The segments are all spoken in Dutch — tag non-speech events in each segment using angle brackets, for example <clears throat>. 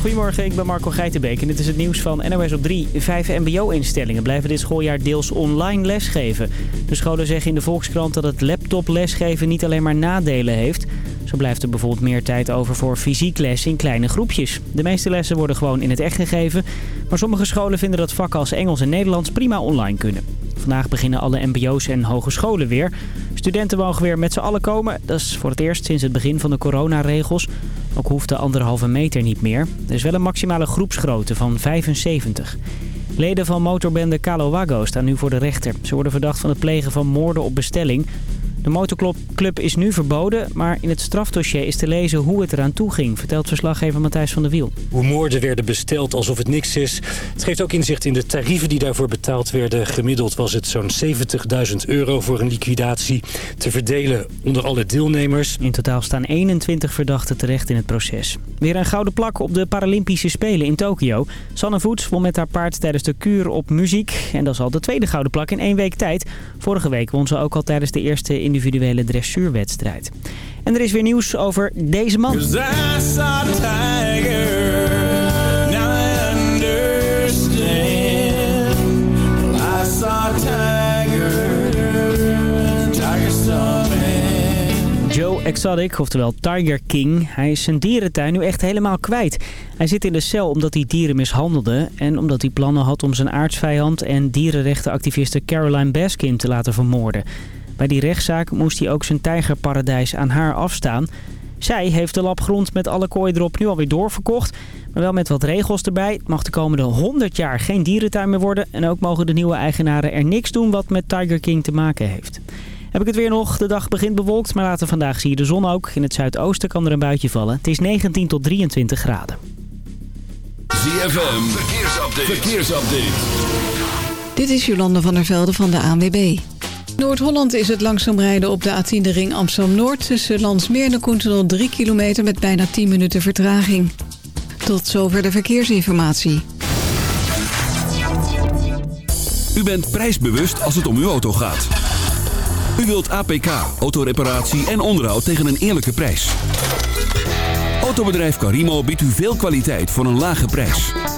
Goedemorgen, ik ben Marco Geitenbeek en dit is het nieuws van NOS op 3. Vijf mbo-instellingen blijven dit schooljaar deels online lesgeven. De scholen zeggen in de Volkskrant dat het laptop-lesgeven niet alleen maar nadelen heeft. Zo blijft er bijvoorbeeld meer tijd over voor fysiek les in kleine groepjes. De meeste lessen worden gewoon in het echt gegeven. Maar sommige scholen vinden dat vakken als Engels en Nederlands prima online kunnen. Vandaag beginnen alle mbo's en hogescholen weer. Studenten mogen weer met z'n allen komen. Dat is voor het eerst sinds het begin van de coronaregels. Ook hoeft de anderhalve meter niet meer. Er is wel een maximale groepsgrootte van 75. Leden van motorbende Calo Wago staan nu voor de rechter. Ze worden verdacht van het plegen van moorden op bestelling. De motorclub is nu verboden, maar in het strafdossier is te lezen hoe het eraan toe ging, vertelt verslaggever Matthijs van der Wiel. Hoe moorden werden besteld alsof het niks is. Het geeft ook inzicht in de tarieven die daarvoor betaald werden. Gemiddeld was het zo'n 70.000 euro voor een liquidatie te verdelen onder alle deelnemers. In totaal staan 21 verdachten terecht in het proces. Weer een gouden plak op de Paralympische Spelen in Tokio. Sanne Voets won met haar paard tijdens de kuur op muziek. En dat is al de tweede gouden plak in één week tijd. Vorige week won ze ook al tijdens de eerste individuele dressuurwedstrijd. En er is weer nieuws over deze man. Joe Exotic, oftewel Tiger King, hij is zijn dierentuin nu echt helemaal kwijt. Hij zit in de cel omdat hij dieren mishandelde en omdat hij plannen had om zijn aardsvijand en dierenrechtenactiviste Caroline Baskin te laten vermoorden. Bij die rechtszaak moest hij ook zijn tijgerparadijs aan haar afstaan. Zij heeft de labgrond met alle kooi erop nu alweer doorverkocht. Maar wel met wat regels erbij. Het mag de komende 100 jaar geen dierentuin meer worden. En ook mogen de nieuwe eigenaren er niks doen wat met Tiger King te maken heeft. Heb ik het weer nog. De dag begint bewolkt, maar later vandaag zie je de zon ook. In het zuidoosten kan er een buitje vallen. Het is 19 tot 23 graden. ZFM, verkeersupdate. verkeersupdate. Dit is Jolande van der Velde van de ANWB. Noord-Holland is het langzaam rijden op de A10 de ring Amsterdam-Noord... tussen Landsmeer en de Koentunnel 3 kilometer met bijna 10 minuten vertraging. Tot zover de verkeersinformatie. U bent prijsbewust als het om uw auto gaat. U wilt APK, autoreparatie en onderhoud tegen een eerlijke prijs. Autobedrijf Carimo biedt u veel kwaliteit voor een lage prijs.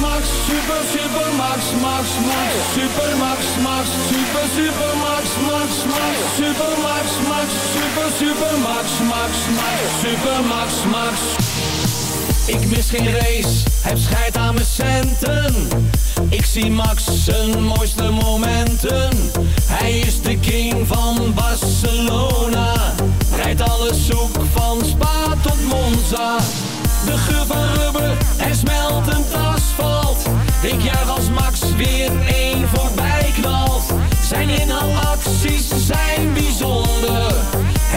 Max, super, super Max, Max, Max, super Max, Max, super, super Max, Max, Max, super Max, Max, super, super Max, Max, Max, super Max, Max. Ik mis geen race, heb scheid aan mijn centen. Ik zie Max zijn mooiste momenten. Hij is de king van Barcelona. Rijdt alles zoek van Spa tot Monza. De geur van rubber en smeltend asfalt. Ik juich als Max weer één voorbij knalt. Zijn inhaalacties zijn bijzonder.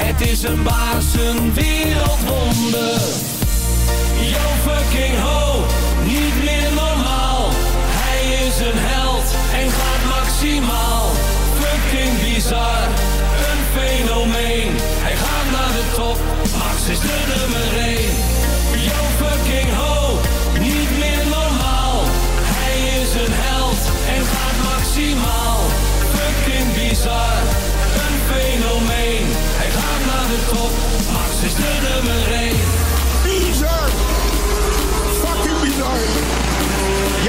Het is een baas, een wereldwonder. Yo fucking ho, niet meer normaal. Hij is een held en gaat maximaal. Fucking bizar, een fenomeen. Hij gaat naar de top, Max is de nummer 1. Yo fucking ho, een held en gaat maximaal. Fucking bizar, een fenomeen. Hij gaat naar de top, Max is de nummer 1. Bizar! Fucking bizar!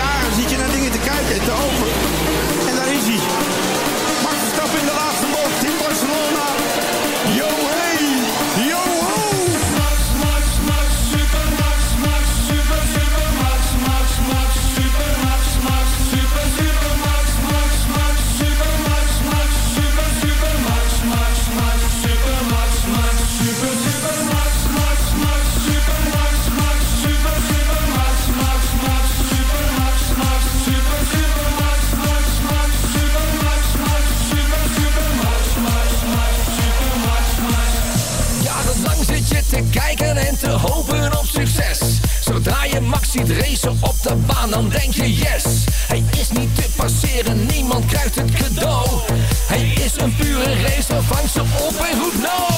Ja, zit je naar dingen te kijken en te open. En daar is hij. Te hopen op succes. Zodra je Max ziet racen op de baan, dan denk je yes. Hij is niet te passeren, niemand krijgt het cadeau. Hij is een pure racer, vang ze op en roep no.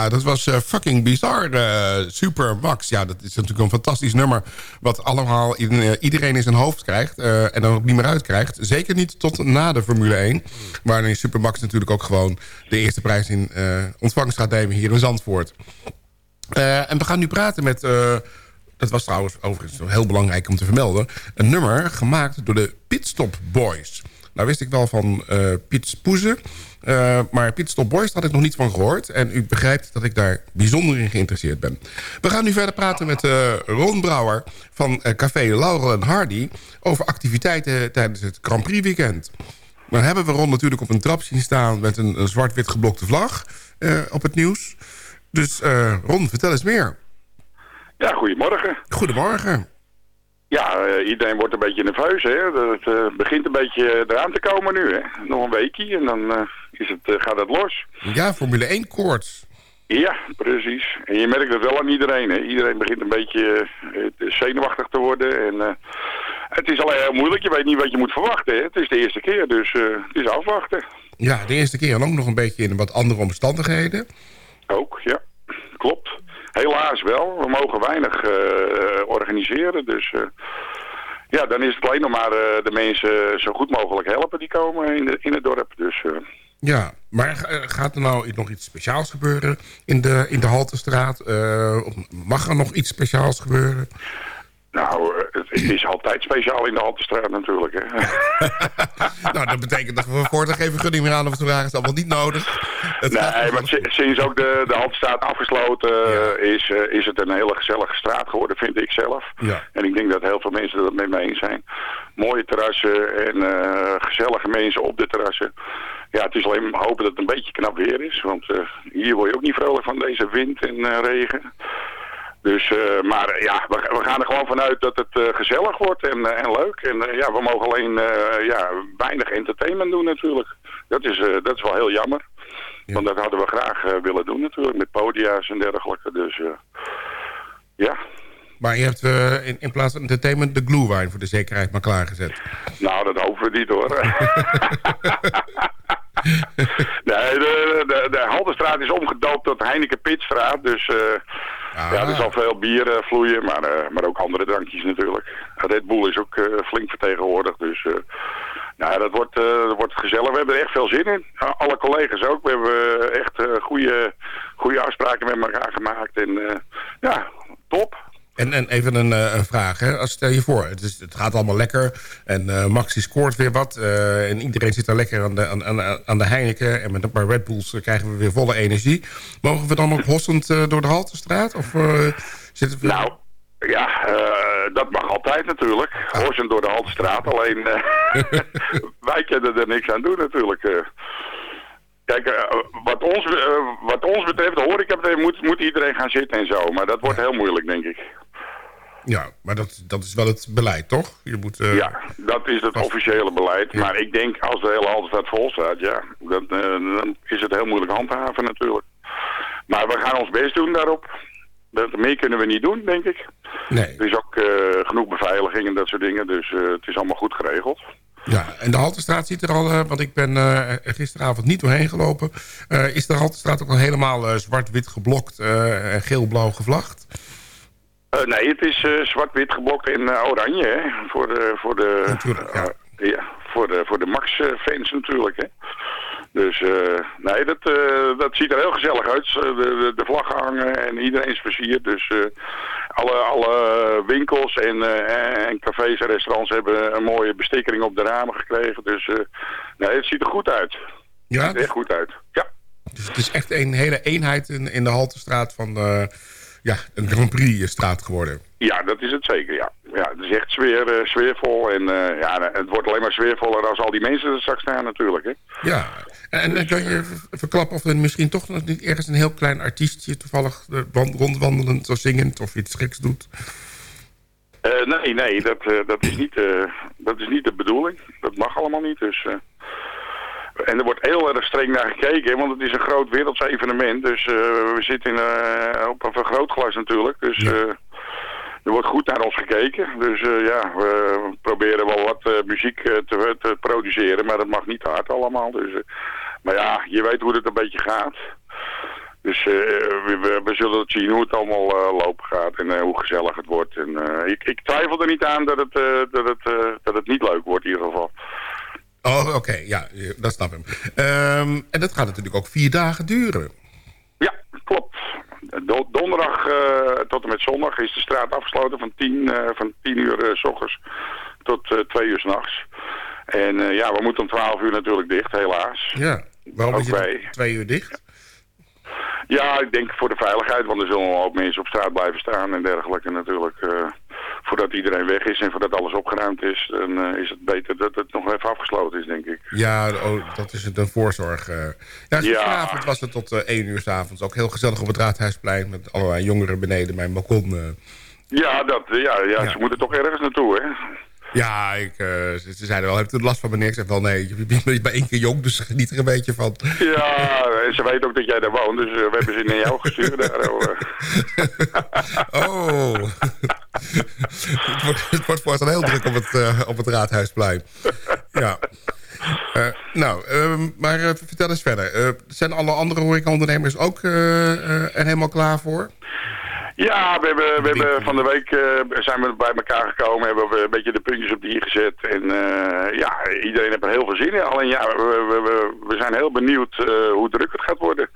Ja, dat was eh, fucking bizar. eh, Super Max. Ja, dat is natuurlijk een fantastisch nummer. Wat allemaal eh, iedereen in zijn hoofd krijgt. en dan ook niet meer uitkrijgt. Zeker niet tot na de Formule 1. Waarin Super Max natuurlijk ook gewoon de eerste prijs in ontvangst gaat nemen hier in Zandvoort. En we gaan nu praten met... dat was trouwens overigens heel belangrijk om te vermelden. Een nummer gemaakt door de Pitstop Boys. Nou wist ik wel van eh Piet Spoezen. eh, maar Pitstop Boys had ik nog niet van gehoord. En u begrijpt dat ik daar bijzonder in geïnteresseerd ben. We gaan nu verder praten met eh, Ron Brouwer van Café Laurel en Hardy... over activiteiten tijdens het Grand Prix weekend. Dan hebben we Ron natuurlijk op een trap zien staan... met een, een zwart-wit geblokte vlag op het nieuws. Dus Ron, vertel eens meer. Ja, goedemorgen. Goedemorgen. Ja, eh, iedereen wordt een beetje nerveus, hè. Het eh, begint een beetje eraan te komen nu, hè. Nog een weekje en dan eh, is het, eh, gaat het los. Ja, Formule 1 koorts. Ja, precies. En je merkt het wel aan iedereen, hè. Iedereen begint een beetje eh, zenuwachtig te worden en... eh, het is alleen heel moeilijk, je weet niet wat je moet verwachten. Hè? Het is de eerste keer, dus eh, het is afwachten. Ja, de eerste keer en ook nog een beetje in wat andere omstandigheden. Ook, ja. Klopt. Helaas wel. We mogen weinig eh, organiseren, dus... eh, ja, dan is het alleen nog maar eh, de mensen zo goed mogelijk helpen die komen in, de, in het dorp. Dus eh, Ja, maar eh, gaat er nou nog iets speciaals gebeuren in de, in de Haltestraat? Eh, mag er nog iets speciaals gebeuren? nou, eh, het, is altijd speciaal in de Haltestraat natuurlijk. Hè. <laughs> nou, dat betekent dat we voortaan geen vergunning meer aan of te vragen. is allemaal niet nodig. Het nee, maar si- sinds ook de, de Haltestraat afgesloten is, eh, is het een hele gezellige straat geworden, vind ik zelf. Ja. En ik denk dat heel veel mensen het met me eens zijn. Mooie terrassen en eh, gezellige mensen op de terrassen. Ja, het is alleen maar hopen dat het een beetje knap weer is. Want eh, hier word je ook niet vrolijk van deze wind en regen. Dus, eh, maar ja, we, we gaan er gewoon vanuit dat het eh, gezellig wordt en, eh, en leuk. En ja, we mogen alleen ja, weinig entertainment doen natuurlijk. Dat is, dat is wel heel jammer. Want dat hadden we graag willen doen natuurlijk, met podia's en dergelijke. Dus ja, Maar je hebt in, in plaats van entertainment de glühwein voor de zekerheid maar klaargezet. nou dat hopen we niet hoor. <laughs> nee, de, de, de Haldenstraat is omgedoopt tot Heineken Pitstraat. Dus Ah. ja, er zal veel bier eh, vloeien, maar, eh, maar ook andere drankjes natuurlijk. Red Bull is ook eh, flink vertegenwoordigd, dus... nou, dat wordt, dat wordt gezellig. We hebben er echt veel zin in. Alle collega's ook. We hebben echt goede, goede afspraken met elkaar gemaakt. En ja, top. En, en even een, eh, een vraag. Hè. Als stel je voor, het, is, het gaat allemaal lekker. En eh Maxi scoort weer wat. eh, en iedereen zit daar lekker aan de, aan, aan, aan de Heineken. En met een paar Red Bulls krijgen we weer volle energie. Mogen we dan ook hossend door de Haltestraat? Of zitten we... Nou, ja, dat mag altijd natuurlijk. Horsen door de Haltestraat. Alleen, <laughs> wij kunnen er niks aan doen natuurlijk. eh. Kijk, wat, ons, wat ons betreft, de horeca betreft, moet, moet iedereen gaan zitten en zo. Maar dat wordt heel moeilijk, denk ik. Ja, maar dat, dat is wel het beleid, toch? Je moet, eh, Ja, dat is het officiële beleid. Maar ik denk, als de hele Halterstraat vol staat, ja, dan, eh, dan is het heel moeilijk handhaven natuurlijk. Maar we gaan ons best doen daarop. Dat, meer kunnen we niet doen, denk ik. Nee. Er is ook eh, genoeg beveiliging en dat soort dingen, dus het is allemaal goed geregeld. Ja, en de Haltestraat ziet er al, want ik ben er gisteravond niet doorheen gelopen... is de Haltestraat ook al helemaal zwart-wit geblokt en geel-blauw gevlacht? Eh, nee, het is eh, zwart-wit geblokt in eh, oranje, hè. Voor de, voor de, Natuurlijk, ja. ja, voor de, voor de Max-fans natuurlijk, hè. Dus nee, dat, dat ziet er heel gezellig uit. De, de, de vlaggen hangen en iedereen is versierd. Dus alle, alle winkels en, en cafés en restaurants hebben een mooie bestikkering op de ramen gekregen. Dus nee, het ziet er goed uit. Ja, Het ziet er echt goed uit. Ja. dus het is echt een hele eenheid in, in de Haltestraat van eh, ja, een Grand Prix straat geworden. Ja, dat is het zeker, ja. Ja, het is echt sfeer, eh, sfeervol en eh, ja, het wordt alleen maar sfeervoller als al die mensen er straks staan natuurlijk, hè. Ja, en, kan je verklappen of er misschien toch nog niet ergens een heel klein artiestje... toevallig eh, wan- rondwandelend of zingend of iets geks doet? Nee, nee, dat, dat, is niet, dat is niet de bedoeling. Dat mag allemaal niet, dus... En er wordt heel erg streng naar gekeken, want het is een groot werelds evenement. Dus eh, we zitten in, eh, op een vergrootglas natuurlijk. Dus Ja. eh, er wordt goed naar ons gekeken. Dus ja, we proberen wel wat muziek te, te produceren, maar dat mag niet hard allemaal. Dus, maar ja, je weet hoe het een beetje gaat. Dus we, we, we zullen het zien hoe het allemaal lopen gaat en hoe gezellig het wordt. En, ik, ik twijfel er niet aan dat het, dat, het, dat het niet leuk wordt in ieder geval. Oh, oké, ja, dat snap ik. Ehm, en dat gaat natuurlijk ook vier dagen duren. Ja, klopt. Do- donderdag eh, tot en met zondag is de straat afgesloten van 10, eh, van 10 uur eh, s ochtends tot 2 uur s'nachts. En ja, we moeten om 12 uur natuurlijk dicht, helaas. Ja, waarom is Ook het wij. twee uur dicht? Ja, ik denk voor de veiligheid, want er zullen ook mensen op straat blijven staan en dergelijke natuurlijk. Eh, voordat iedereen weg is en voordat alles opgeruimd is, dan eh, is het beter dat het nog even afgesloten is, denk ik. Ja, oh, dat is het, een voorzorg. eh. Ja, gisteravond was het tot eh, één uur s'avonds. Ook heel gezellig op het Raadhuisplein... met allerlei jongeren beneden mijn balkon. eh. Ja, dat, ja, ja, Ja. ze moeten toch ergens naartoe, hè? Ja, ik, eh, ze, ze zeiden wel, heb je er last van meneer? Ik zeg wel, nee, je bent- bent één keer jong, dus geniet er een beetje van. Ja, en ze weten ook dat jij daar woont, dus eh, we hebben ze naar jou gestuurd. Daar, oh, eh. <laughs> Oh. <laughs> het, wordt, het wordt voortaan heel druk op het, eh, op het Raadhuisplein. Ja. Eh, nou, ehm, maar eh, vertel eens verder. Zijn alle andere horecaondernemers ook er helemaal klaar voor? Ja, we hebben, we hebben van de week zijn we bij elkaar gekomen, hebben we een beetje de puntjes op de i gezet. En ja, iedereen heeft er heel veel zin in. Alleen ja, we, we, we, we zijn heel benieuwd hoe druk het gaat worden.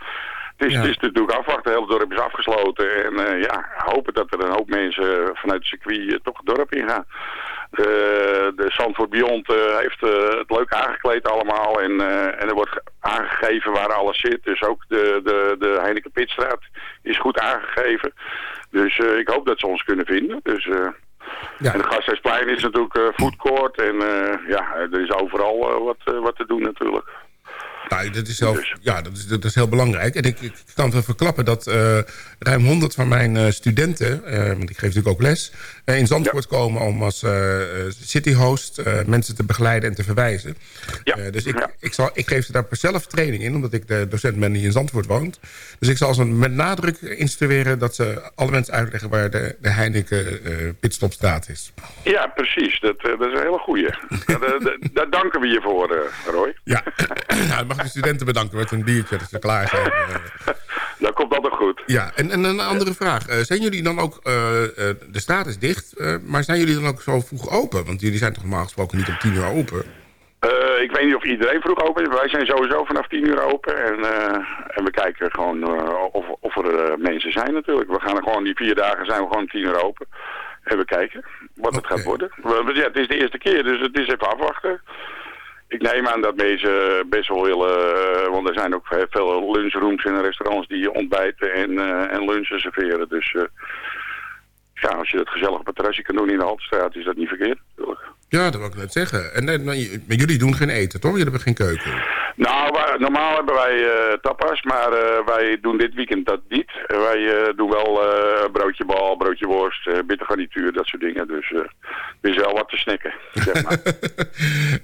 Het is, Ja. het is natuurlijk afwachten, het hele dorp is afgesloten. En eh, ja, hopen dat er een hoop mensen vanuit het circuit eh, toch het dorp ingaan. De, de Zandvoort Beyond eh, heeft eh, het leuk aangekleed allemaal. En, eh, en er wordt ge- aangegeven waar alles zit. Dus ook de, de, de Heineken Pitstraat is goed aangegeven. Dus eh, ik hoop dat ze ons kunnen vinden. Dus, eh, Ja. En de Gasthuisplein is natuurlijk eh foodcourt. En eh, ja, er is overal eh, wat, eh, wat te doen natuurlijk. Nou, dat is, zelf, ja, dat, is, dat is heel belangrijk. En ik, ik kan wel verklappen dat eh, ruim 100 van mijn eh, studenten... eh, want ik geef natuurlijk ook les... in Zandvoort komen om als cityhost mensen te begeleiden en te verwijzen. Ja. Dus ik, Ja. ik, zal, ik geef ze daar zelf training in... omdat ik de docent ben die in Zandvoort woont. Dus ik zal ze met nadruk instrueren... dat ze alle mensen uitleggen waar de, de Heineken Pitstopstraat is. Ja, precies. Dat, dat is een hele goeie. <laughs> daar, daar- daar danken we je voor, Roy. Ja, <clears throat> nou, mag de studenten bedanken met een biertje dat ze klaar zijn. <laughs> eh. Dat komt altijd goed. Ja, en, en een andere vraag. Eh, zijn jullie dan ook... eh, de straat is dicht, maar zijn jullie dan ook zo vroeg open? Want jullie zijn toch normaal gesproken niet om tien uur open? Ik weet niet of iedereen vroeg open is. Wij zijn sowieso vanaf 10 uur open. En, en we kijken gewoon of, of er mensen zijn natuurlijk. We gaan er gewoon die vier dagen zijn we gewoon 10 uur open. En we kijken wat het gaat worden. We- ja, het is de eerste keer, dus het is even afwachten. Ik neem aan dat mensen best wel willen, eh, want er zijn ook veel lunchrooms en restaurants die ontbijten en, eh, en lunchen serveren. Dus eh, ja, als je het gezellig op terrasje kan doen in de Haltestraat, is dat niet verkeerd natuurlijk. Ja, dat wil ik net zeggen. En, en, maar jullie doen geen eten, toch? Jullie hebben geen keuken. Nou, normaal hebben wij eh, tapas, maar eh, wij doen dit weekend dat niet. Wij eh, doen wel broodje bal, broodje worst, bittergarnituur, dat soort dingen. Dus er is wel wat te snacken, zeg maar. <laughs>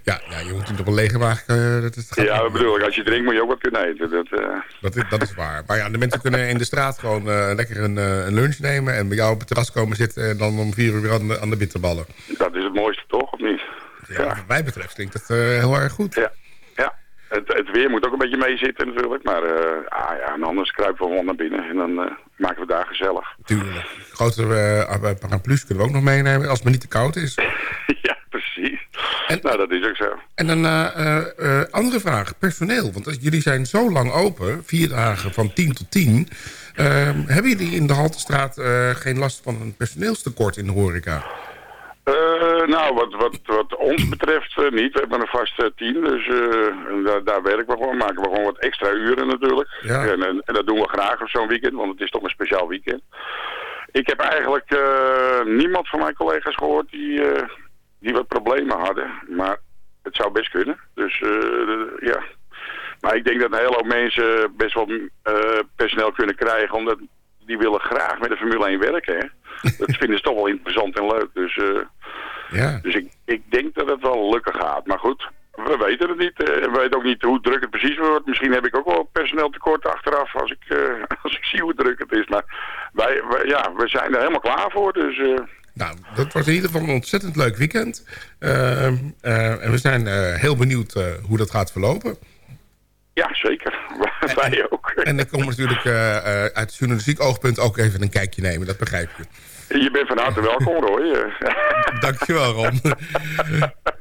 Ja, ja je moet natuurlijk op een lege maag... eh, dat, is- ja, dat bedoel ik. Als je drinkt moet je ook wat kunnen eten. Dat, dat, is, dat is waar. Maar ja, de mensen kunnen in de straat gewoon lekker een, een lunch nemen... en bij jou op het terras komen zitten... en dan om vier uur weer aan de, aan de bitterballen. dat is het mooiste toch, of niet? Ja, Wat mij betreft klinkt het eh, heel erg goed. Ja, ja. Het, het weer moet ook een beetje meezitten natuurlijk. Maar eh, ah, ja, en anders kruipen we gewoon naar binnen en dan eh, maken we daar gezellig. Tuurlijk. Grotere paraplu's kunnen we ook nog meenemen... als het maar niet te koud is. <laughs> ja, precies. nou, dat is ook zo. En een andere vraag, personeel. Want als jullie zijn zo lang open, vier dagen van 10 tot 10... ehm, hebben jullie in de Haltestraat geen last van een personeelstekort in de horeca? Eh, nou, wat, wat, wat ons betreft eh, niet. We hebben een vaste team, dus eh, daar, daar werken we gewoon. Maken we gewoon wat extra uren natuurlijk. Ja. En, en, en dat doen we graag op zo'n weekend, want het is toch een speciaal weekend. Ik heb eigenlijk niemand van mijn collega's gehoord die, die wat problemen hadden. Maar het zou best kunnen. Dus ja. Maar ik denk dat een hele hoop mensen best wel personeel kunnen krijgen, omdat die willen graag met de Formule 1 werken. Hè? <laughs> Dat vinden ze toch wel interessant en leuk. Dus, Ja. dus ik, ik denk dat het wel lukken gaat. Maar goed, we weten het niet. eh, we weten ook niet hoe druk het precies wordt. Misschien heb ik ook wel personeel tekort achteraf als ik, eh, <laughs> als ik zie hoe druk het is. Maar wij, wij- ja, we zijn er helemaal klaar voor. Dus eh, Nou, dat wordt in ieder geval een ontzettend leuk weekend. Ehm, eh, en we zijn heel benieuwd hoe dat gaat verlopen. ja, zeker. <laughs> wij ook. En ik kom natuurlijk eh, eh, uit journalistiek oogpunt ook even een kijkje nemen. Dat begrijp je. Je bent van harte welkom, Roy. <laughs> Dankjewel, Ron.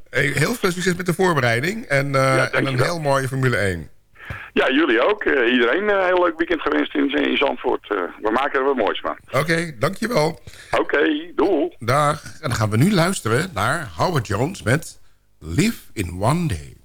Hey, heel veel succes met de voorbereiding. En, eh, en een heel mooie Formule 1. ja, jullie ook. Eh, iedereen een heel leuk weekend gewenst in, in Zandvoort. Eh, we maken er wat moois van. Oké, dankjewel. Oké, doei. Dag. En dan gaan we nu luisteren naar Howard Jones met Live in One Day.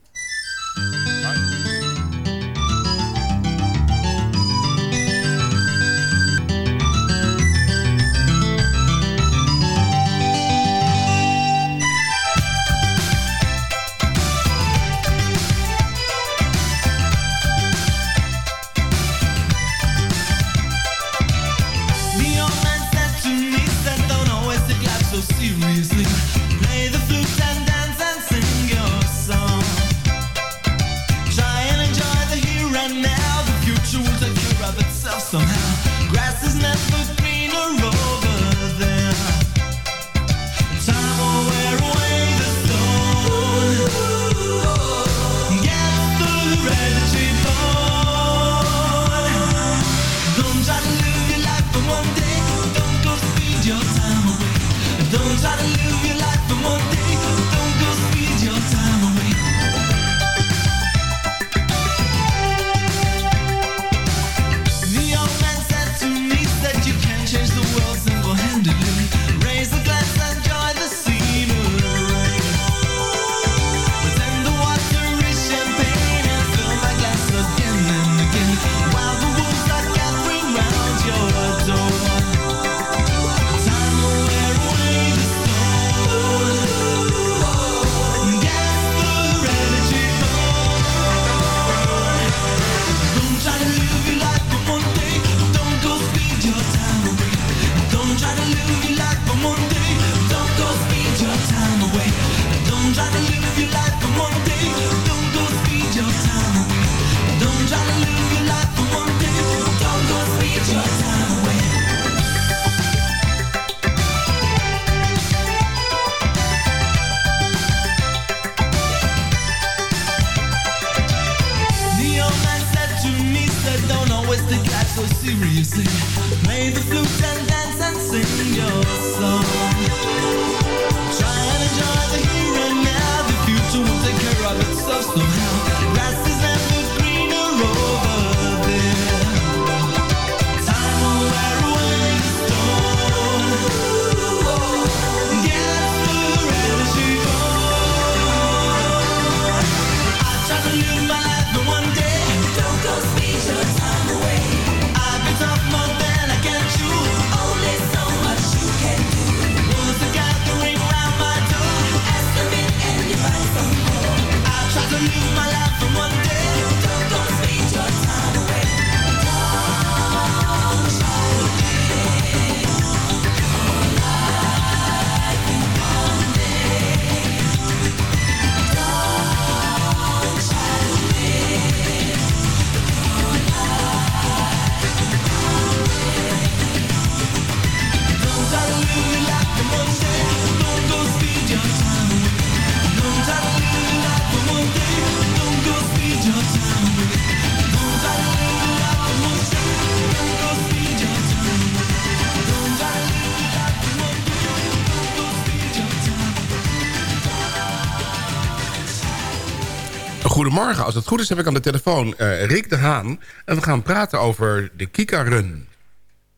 Goedemorgen. Als het goed is heb ik aan de telefoon eh, Rick de Haan. En we gaan praten over de Kika Run.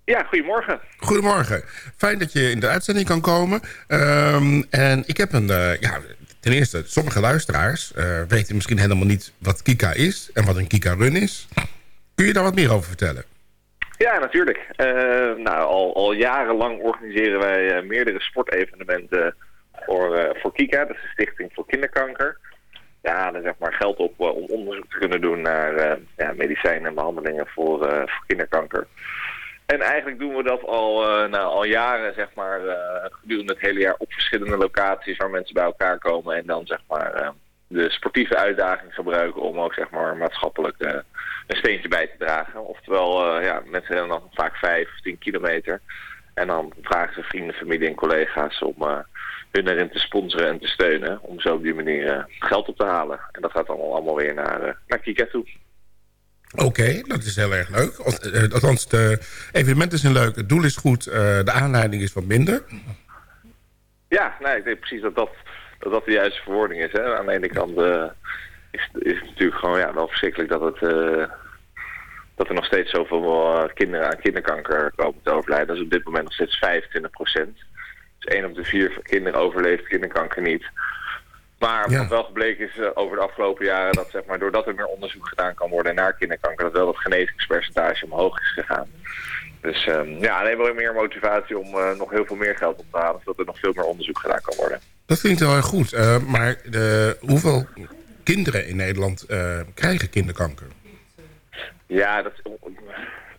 Ja, goedemorgen. Goedemorgen. Fijn dat je in de uitzending kan komen. Ehm, en ik heb een... eh, ja, ten eerste, sommige luisteraars eh, weten misschien helemaal niet wat Kika is... en wat een Kika Run is. Kun je daar wat meer over vertellen? Ja, natuurlijk. Nou, al, al jarenlang organiseren wij meerdere sportevenementen voor, voor KIKA, dat is de Stichting voor Kinderkanker. Ja, zeg maar geld op eh, om onderzoek te kunnen doen naar eh, ja, medicijnen en behandelingen voor, eh, voor kinderkanker. En eigenlijk doen we dat al, nou, al jaren, zeg maar, gedurende het hele jaar op verschillende locaties waar mensen bij elkaar komen en dan zeg maar de sportieve uitdaging gebruiken om ook zeg maar maatschappelijk een steentje bij te dragen. Oftewel, ja, mensen rennen dan vaak vijf of tien kilometer. En dan vragen ze vrienden, familie en collega's om hun erin te sponsoren en te steunen. Om zo op die manier eh, geld op te halen. En dat gaat allemaal, allemaal weer naar, eh, naar Kika toe. Oké, dat is heel erg leuk. Eh, Althans, de evenementen zijn leuk, het doel is goed, de aanleiding is wat minder. Ja, nee, ik denk precies dat dat, dat, dat de juiste verwoording is. Hè. Aan de ene kant is, is het natuurlijk gewoon ja, wel verschrikkelijk dat, het, dat er nog steeds zoveel kinderen aan kinderkanker komen te overlijden. Dat is op dit moment nog steeds 25 procent. 1 op de 4 kinderen overleeft kinderkanker niet. Maar wat wel gebleken is eh, over de afgelopen jaren dat zeg maar, doordat er meer onderzoek gedaan kan worden naar kinderkanker, dat wel het genezingspercentage omhoog is gegaan. Dus ehm, ja, alleen wel meer motivatie om eh, nog heel veel meer geld op te halen, zodat er nog veel meer onderzoek gedaan kan worden. Dat klinkt heel erg goed. eh, maar de, hoeveel kinderen in Nederland krijgen kinderkanker? Ja, dat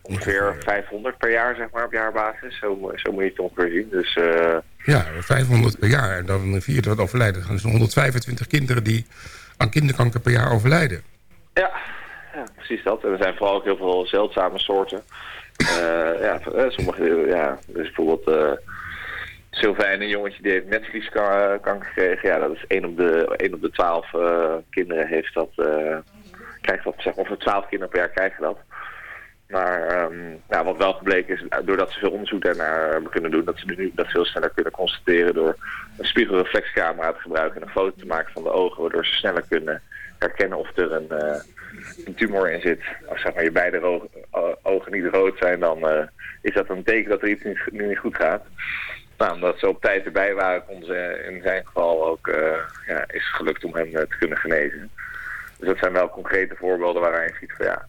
ongeveer 500 per jaar, zeg maar, op jaarbasis. Zo, zo moet je het ongeveer zien. Dus eh, Ja, 500 per jaar. En dan vier wat overlijden. Dan zijn 125 kinderen die aan kinderkanker per jaar overlijden. ja, ja, precies dat. En er zijn vooral ook heel veel zeldzame soorten. Eh, ja, eh, sommige, ja, dus bijvoorbeeld eh Sylvijn, een jongetje die heeft netvlieskanker gekregen. Ja, dat is 1 op de, 1 op de 12 eh, kinderen heeft dat, krijgt dat, zeg maar, of 12 kinderen per jaar krijgen dat. Maar ehm, nou, wat wel gebleken is, doordat ze veel onderzoek daarnaar hebben kunnen doen, dat ze nu dat veel sneller kunnen constateren door een spiegelreflexcamera te gebruiken en een foto te maken van de ogen, waardoor ze sneller kunnen herkennen of er een, eh, een tumor in zit. Als zeg maar, je beide ogen niet rood zijn, dan eh, is dat een teken dat er iets niet, nu niet goed gaat. Nou, omdat ze op tijd erbij waren, konden ze in zijn geval ook, eh, ja, is gelukt om hem eh, te kunnen genezen. Dus dat zijn wel concrete voorbeelden waarin je ziet van ja,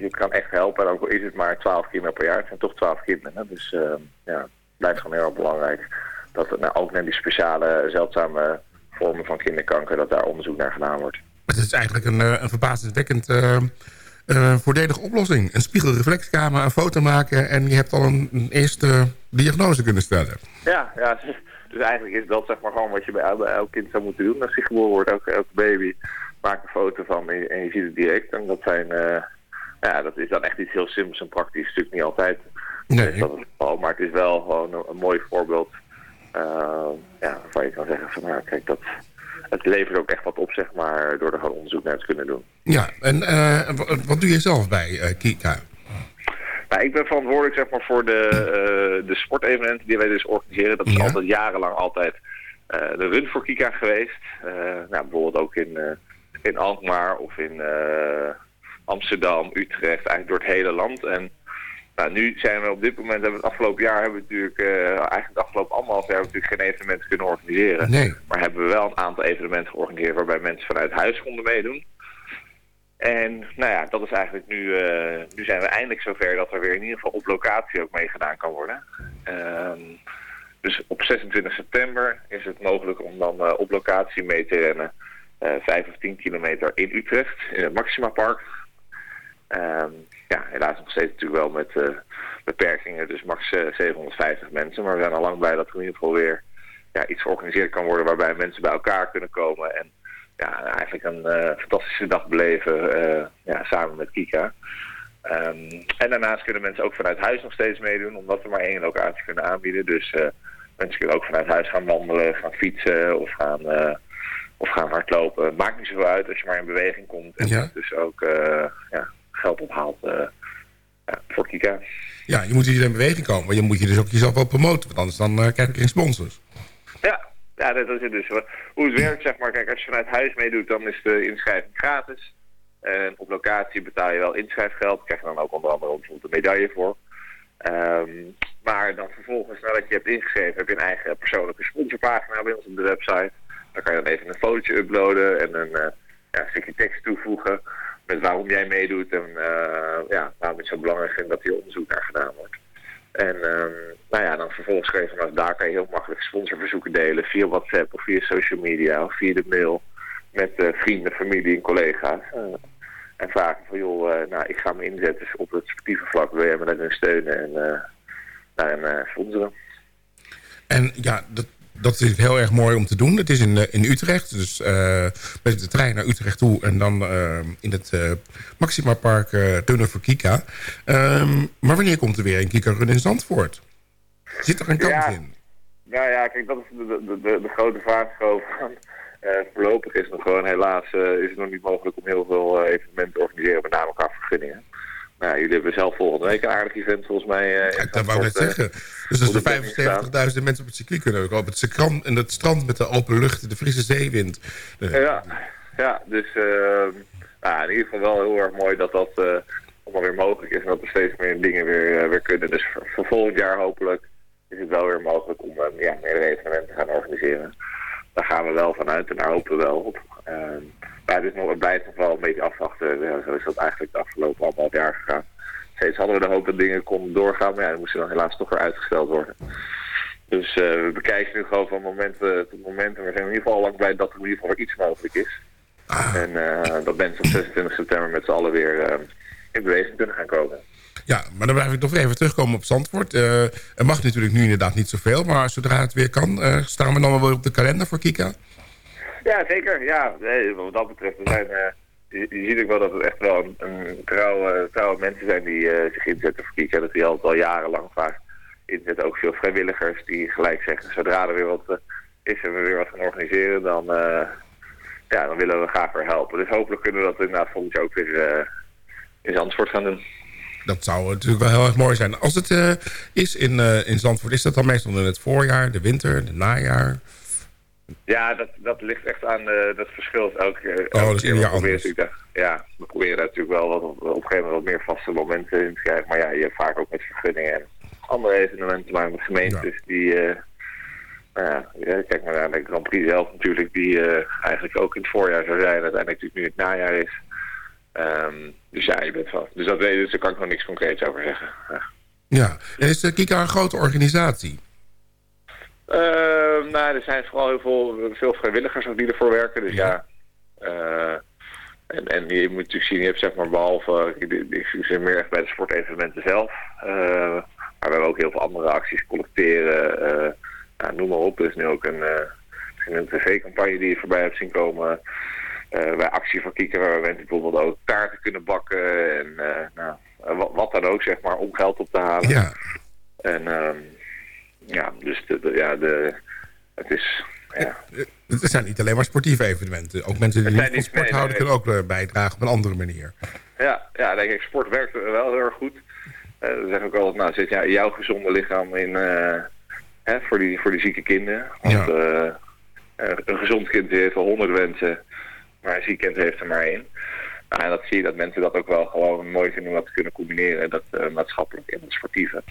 weet je, het kan echt helpen. En ook al is het maar 12 kinderen per jaar, het zijn toch 12 kinderen. Dus eh, ja, het blijft gewoon heel erg belangrijk dat er nou, ook naar die speciale, zeldzame vormen van kinderkanker, dat daar onderzoek naar gedaan wordt. Het is eigenlijk een, eh, een verbazingwekkend eh, voordelige oplossing. Een spiegelreflexcamera, een foto maken... en je hebt al een, een eerste diagnose kunnen stellen. Ja, ja, <laughs> dus eigenlijk is dat zeg maar gewoon wat je bij, el- bij elk kind zou moeten doen als hij geboren wordt. Elke, elke baby maakt een foto van en je, en je ziet het direct. En dat zijn, ja, dat is dan echt iets heel simpels en praktisch. Natuurlijk niet altijd. Nee. is dat het geval, maar het is wel gewoon een, een mooi voorbeeld. eh, ja, waarvan je kan zeggen van nou kijk, dat, het levert ook echt wat op zeg maar door er gewoon onderzoek naar te kunnen doen. Ja, en eh, wa- wat doe je zelf bij eh, Kika? Nou, ik ben verantwoordelijk zeg maar, voor de, de sportevenementen die wij dus organiseren. Dat is altijd jarenlang altijd de run voor Kika geweest. Nou, bijvoorbeeld ook in, in Alkmaar of in Amsterdam, Utrecht, eigenlijk door het hele land. En nou, nu zijn we op dit moment, hebben we het afgelopen jaar, hebben we natuurlijk, eh, eigenlijk het afgelopen anderhalf jaar, hebben we natuurlijk geen evenementen kunnen organiseren. Nee. Maar hebben we wel een aantal evenementen georganiseerd waarbij mensen vanuit huis konden meedoen. En nou ja, dat is eigenlijk nu, eh, nu zijn we eindelijk zover dat er weer in ieder geval op locatie ook meegedaan kan worden. Ehm, dus op 26 september is het mogelijk om dan eh, op locatie mee te rennen. eh 5 of 10 kilometer in Utrecht, in het Maxima Park. Ehm, ja, helaas nog steeds natuurlijk wel met eh, beperkingen, dus max eh, 750 mensen. Maar we zijn al lang blij dat er in ieder geval weer ja, iets georganiseerd kan worden waarbij mensen bij elkaar kunnen komen. En ja, eigenlijk een eh, fantastische dag beleven eh, ja, samen met Kika. Ehm, en daarnaast kunnen mensen ook vanuit huis nog steeds meedoen, omdat we maar één locatie kunnen aanbieden. Dus eh, mensen kunnen ook vanuit huis gaan wandelen, gaan fietsen of gaan, eh, of gaan hardlopen. Maakt niet zoveel uit als je maar in beweging komt en Ja. dus ook eh, ja, geld ophaalt eh, ja, voor Kika. Ja, je moet hier in beweging komen. Maar je moet je dus ook jezelf wel promoten. Want anders dan, eh, krijg je geen sponsors. Ja, ja dat is het dus. Hoe het werkt, zeg maar, kijk, als je vanuit huis meedoet, dan is de inschrijving gratis. En op locatie betaal je wel inschrijfgeld. Krijg je dan ook onder andere bijvoorbeeld een medaille voor. Ehm, maar dan vervolgens, nadat je hebt ingeschreven, heb je een eigen persoonlijke sponsorpagina bij ons op de website. Dan kan je dan even een fotootje uploaden en een, eh, ja, een stukje tekst toevoegen met waarom jij meedoet en eh, ja, waarom het zo belangrijk vindt dat hier onderzoek naar gedaan wordt. En ehm, nou ja, dan vervolgens kan je vanaf daar kan je heel makkelijk sponsorverzoeken delen via WhatsApp of via social media of via de mail met eh, vrienden, familie en collega's. En vragen van joh, eh, nou ik ga me inzetten op het sportieve vlak, wil jij me daarin steunen en, eh, sponsoren. En ja, dat, dat is heel erg mooi om te doen. Het is in, eh, in Utrecht, dus eh, met de trein naar Utrecht toe... en dan eh, in het uh, Maxima Park runnen voor Kika. Ehm, maar wanneer komt er weer een Kika Run in Zandvoort? Zit er een kans Ja. in? Nou ja, kijk, dat is de, de, de, de grote vraag. <laughs> Eh, voorlopig is het nog gewoon helaas is het nog niet mogelijk om heel veel evenementen te organiseren, met name qua vergunningen. Nou, ja, jullie hebben zelf volgende week een aardig event volgens mij. eh, in Dat wou ik net eh, zeggen. Dus als er 75.000 mensen op het circuit kunnen komen... het strand, en het strand met de open lucht, de frisse zeewind... eh, Ja, ja dus eh, nou, in ieder geval wel heel erg mooi dat dat eh, allemaal weer mogelijk is en dat er steeds meer dingen weer, weer kunnen. Dus voor, volgend jaar hopelijk is het wel weer mogelijk om ja, meerdere evenementen te gaan organiseren. Daar gaan we wel vanuit en daar hopen we wel op. Maar het, is nog, het blijft nog wel een beetje afwachten. Ja, zo is dat eigenlijk de afgelopen anderhalf jaar gegaan. Steeds hadden we de hoop dat dingen konden doorgaan, maar ja, die moesten dan helaas toch weer uitgesteld worden. Dus eh, we bekijken nu gewoon van moment eh, tot moment. En we zijn in ieder geval al lang blij dat er in ieder geval iets mogelijk is. En eh, dat mensen op 26 september met z'n allen weer in beweging kunnen gaan komen. Ja, maar dan blijf ik nog even terugkomen op Zandvoort. Er mag natuurlijk nu inderdaad niet zoveel... maar zodra het weer kan, staan we dan wel weer op de kalender voor Kika? Ja, zeker. Ja, wat dat betreft, we zijn, eh, je, ziet ook wel dat het echt wel een, een trouwe, trouwe mensen zijn die eh, zich inzetten voor Kika. Dat die altijd al jarenlang vaak inzetten. Ook veel vrijwilligers die gelijk zeggen, zodra er weer wat eh, is en we weer wat gaan organiseren, dan, eh, ja, dan willen we graag weer helpen. Dus hopelijk kunnen we dat inderdaad volgend jaar ook weer eh, in Zandvoort gaan doen. Dat zou natuurlijk wel heel erg mooi zijn. Als het eh, is in, eh, in Zandvoort, is dat dan meestal in het voorjaar, de winter, de najaar? Ja, dat, dat ligt echt aan, eh, dat verschilt elke, elke Oh, dat is keer. We proberen Ja, we proberen natuurlijk wel wat, op, op een gegeven moment wat meer vaste momenten in te krijgen. Maar ja, je hebt vaak ook met vergunningen en andere evenementen, maar met gemeentes die... eh, nou ja, ja, kijk maar naar de Grand Prix zelf natuurlijk, die eh, eigenlijk ook in het voorjaar zou zijn. Uiteindelijk natuurlijk nu het najaar is. Ehm, dus ja, je bent wel. Dus dat weet dus daar kan ik nog niks concreets over zeggen. Ja. Ja, en is de Kika een grote organisatie? Ehm, nou, er zijn vooral heel veel, veel vrijwilligers die ervoor werken. Dus ja. eh, en, en je moet natuurlijk zien, je hebt zeg maar behalve, ik, zit meer echt bij de sportevenementen zelf. eh, maar we hebben ook heel veel andere acties, collecteren, eh, nou, noem maar op. Er is nu ook een, een tv-campagne die je voorbij hebt zien komen. bij actie van Kieken, waar mensen bijvoorbeeld ook kaarten kunnen bakken en nou, wat, wat dan ook, zeg maar, om geld op te halen. Ja. En ehm, ja, dus de, de- ja, de, het is... Ja. Het zijn niet alleen maar sportieve evenementen. Ook mensen die niet van sport nee, houden... nee, kunnen ook eh, bijdragen op een andere manier. Ja, ja, denk ik, sport werkt wel heel erg goed. Eh we zeggen ook altijd, nou, jij jouw gezonde lichaam in eh, hè, voor, die, voor die zieke kinderen. Want een gezond kind heeft wel honderd wensen, maar een ziek kind heeft er maar één. Nou, en dat zie je dat mensen dat ook wel gewoon mooi vinden om dat te kunnen combineren, dat maatschappelijk en het sportieve.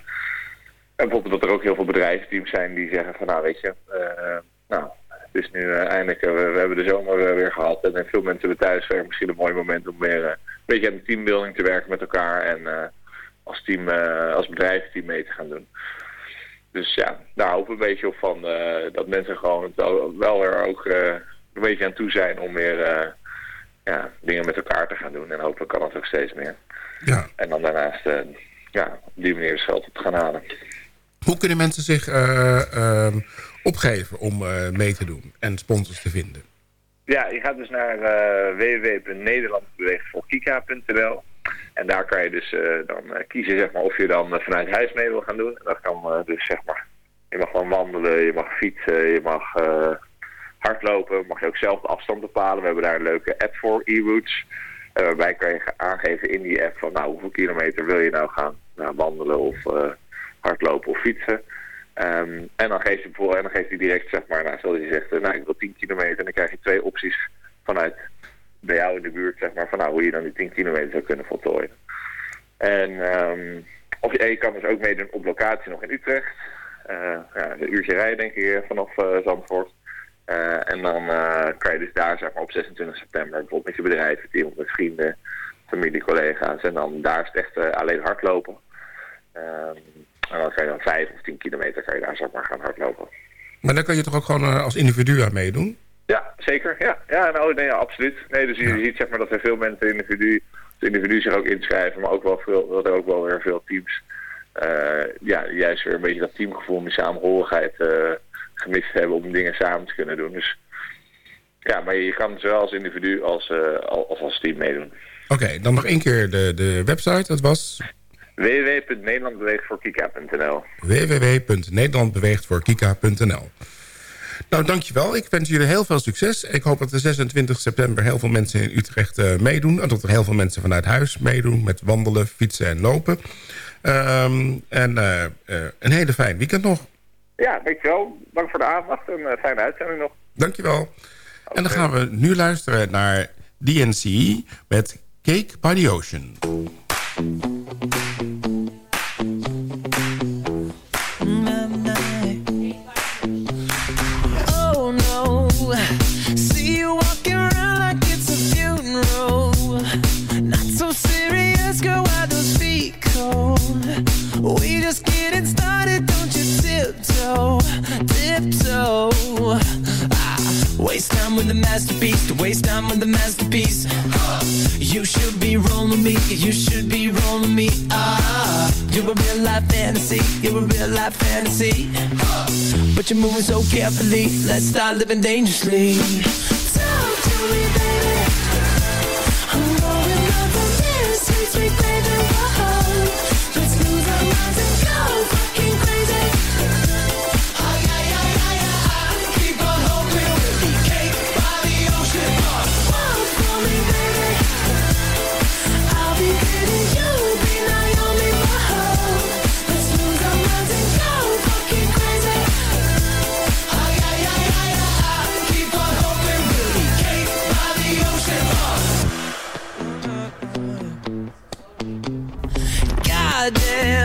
En bijvoorbeeld dat er ook heel veel bedrijfsteams zijn die zeggen van nou weet je, eh, nou het is nu eh, eindelijk, eh, we, we hebben de zomer weer gehad en veel mensen hebben thuis weer misschien een mooi moment om weer een beetje aan de teambuilding te werken met elkaar en als team, als bedrijfsteam mee te gaan doen. Dus ja, daar hopen we een beetje op van dat mensen gewoon wel, er ook een beetje aan toe zijn om weer ja, dingen met elkaar te gaan doen. En hopelijk kan dat ook steeds meer. Ja. En dan daarnaast ja, op die manier het geld op te gaan halen. Hoe kunnen mensen zich eh, ehm, opgeven om eh, mee te doen en sponsors te vinden? Ja, je gaat dus naar uh, www.nederlandbeweegvoorkika.nl en daar kan je dus dan kiezen zeg maar, of je dan vanuit huis mee wil gaan doen. En dat kan dus zeg maar, je mag gewoon wandelen, je mag fietsen, je mag hardlopen, mag je ook zelf de afstand bepalen. We hebben daar een leuke app voor, e-routes. Waarbij kan je aangeven in die app van nou hoeveel kilometer wil je nou gaan nou, wandelen of hardlopen of fietsen. Ehm, en dan geeft hij bijvoorbeeld, en dan geeft hij direct, zeg maar, nou, zoals hij zegt, eh, nou, ik wil 10 kilometer. En dan krijg je twee opties vanuit bij jou in de buurt, zeg maar, van nou, hoe je dan die 10 kilometer zou kunnen voltooien. En, ehm, of je, je kan dus ook meedoen op locatie nog in Utrecht. Eh, ja, een uurtje rijden, denk ik, vanaf eh, Zandvoort. Eh, en dan kan je dus daar, zeg maar, op 26 september, bijvoorbeeld met je bedrijf, met iemand, met vrienden, familie, collega's. En dan daar is het echt alleen hardlopen. Ehm, en dan kan je dan 5 of 10 kilometer kan je daar, zeg maar, gaan hardlopen. Maar dan kan je toch ook gewoon eh, als individu aan meedoen? Ja, zeker. Ja, ja, nou, nee, ja absoluut. Nee, dus je ziet zeg maar, dat er veel mensen individu, individu zich ook inschrijven, maar ook wel veel, dat er ook wel weer veel teams eh, ja, juist weer een beetje dat teamgevoel en die samenhorigheid eh, gemist hebben om dingen samen te kunnen doen. Dus ja, maar je kan zowel als individu als, als als team meedoen. Oké, dan nog één keer de, de website. Dat was www.nederlandbeweegtvoorkika.nl www.nederlandbeweegtvoorkika.nl Nou, dankjewel. Ik wens jullie heel veel succes. Ik hoop dat de 26 september heel veel mensen in Utrecht eh, meedoen. En dat er heel veel mensen vanuit huis meedoen met wandelen, fietsen en lopen. Ehm, en eh, eh, een hele fijn weekend nog. Ja, dankjewel. Dank voor de aandacht en fijne uitzending nog. Dankjewel. En dan gaan we nu luisteren naar DNC met Cake by the Ocean. Thank you. Time with the masterpiece, to waste time with the masterpiece. You should be rolling me, you should be rolling me. Ah, you're a real life fantasy, you're a real life fantasy. But you're moving so carefully. Let's start living dangerously. Talk to me, baby. I'm going up from this sweet, sweet baby. Let's lose our minds Goddamn,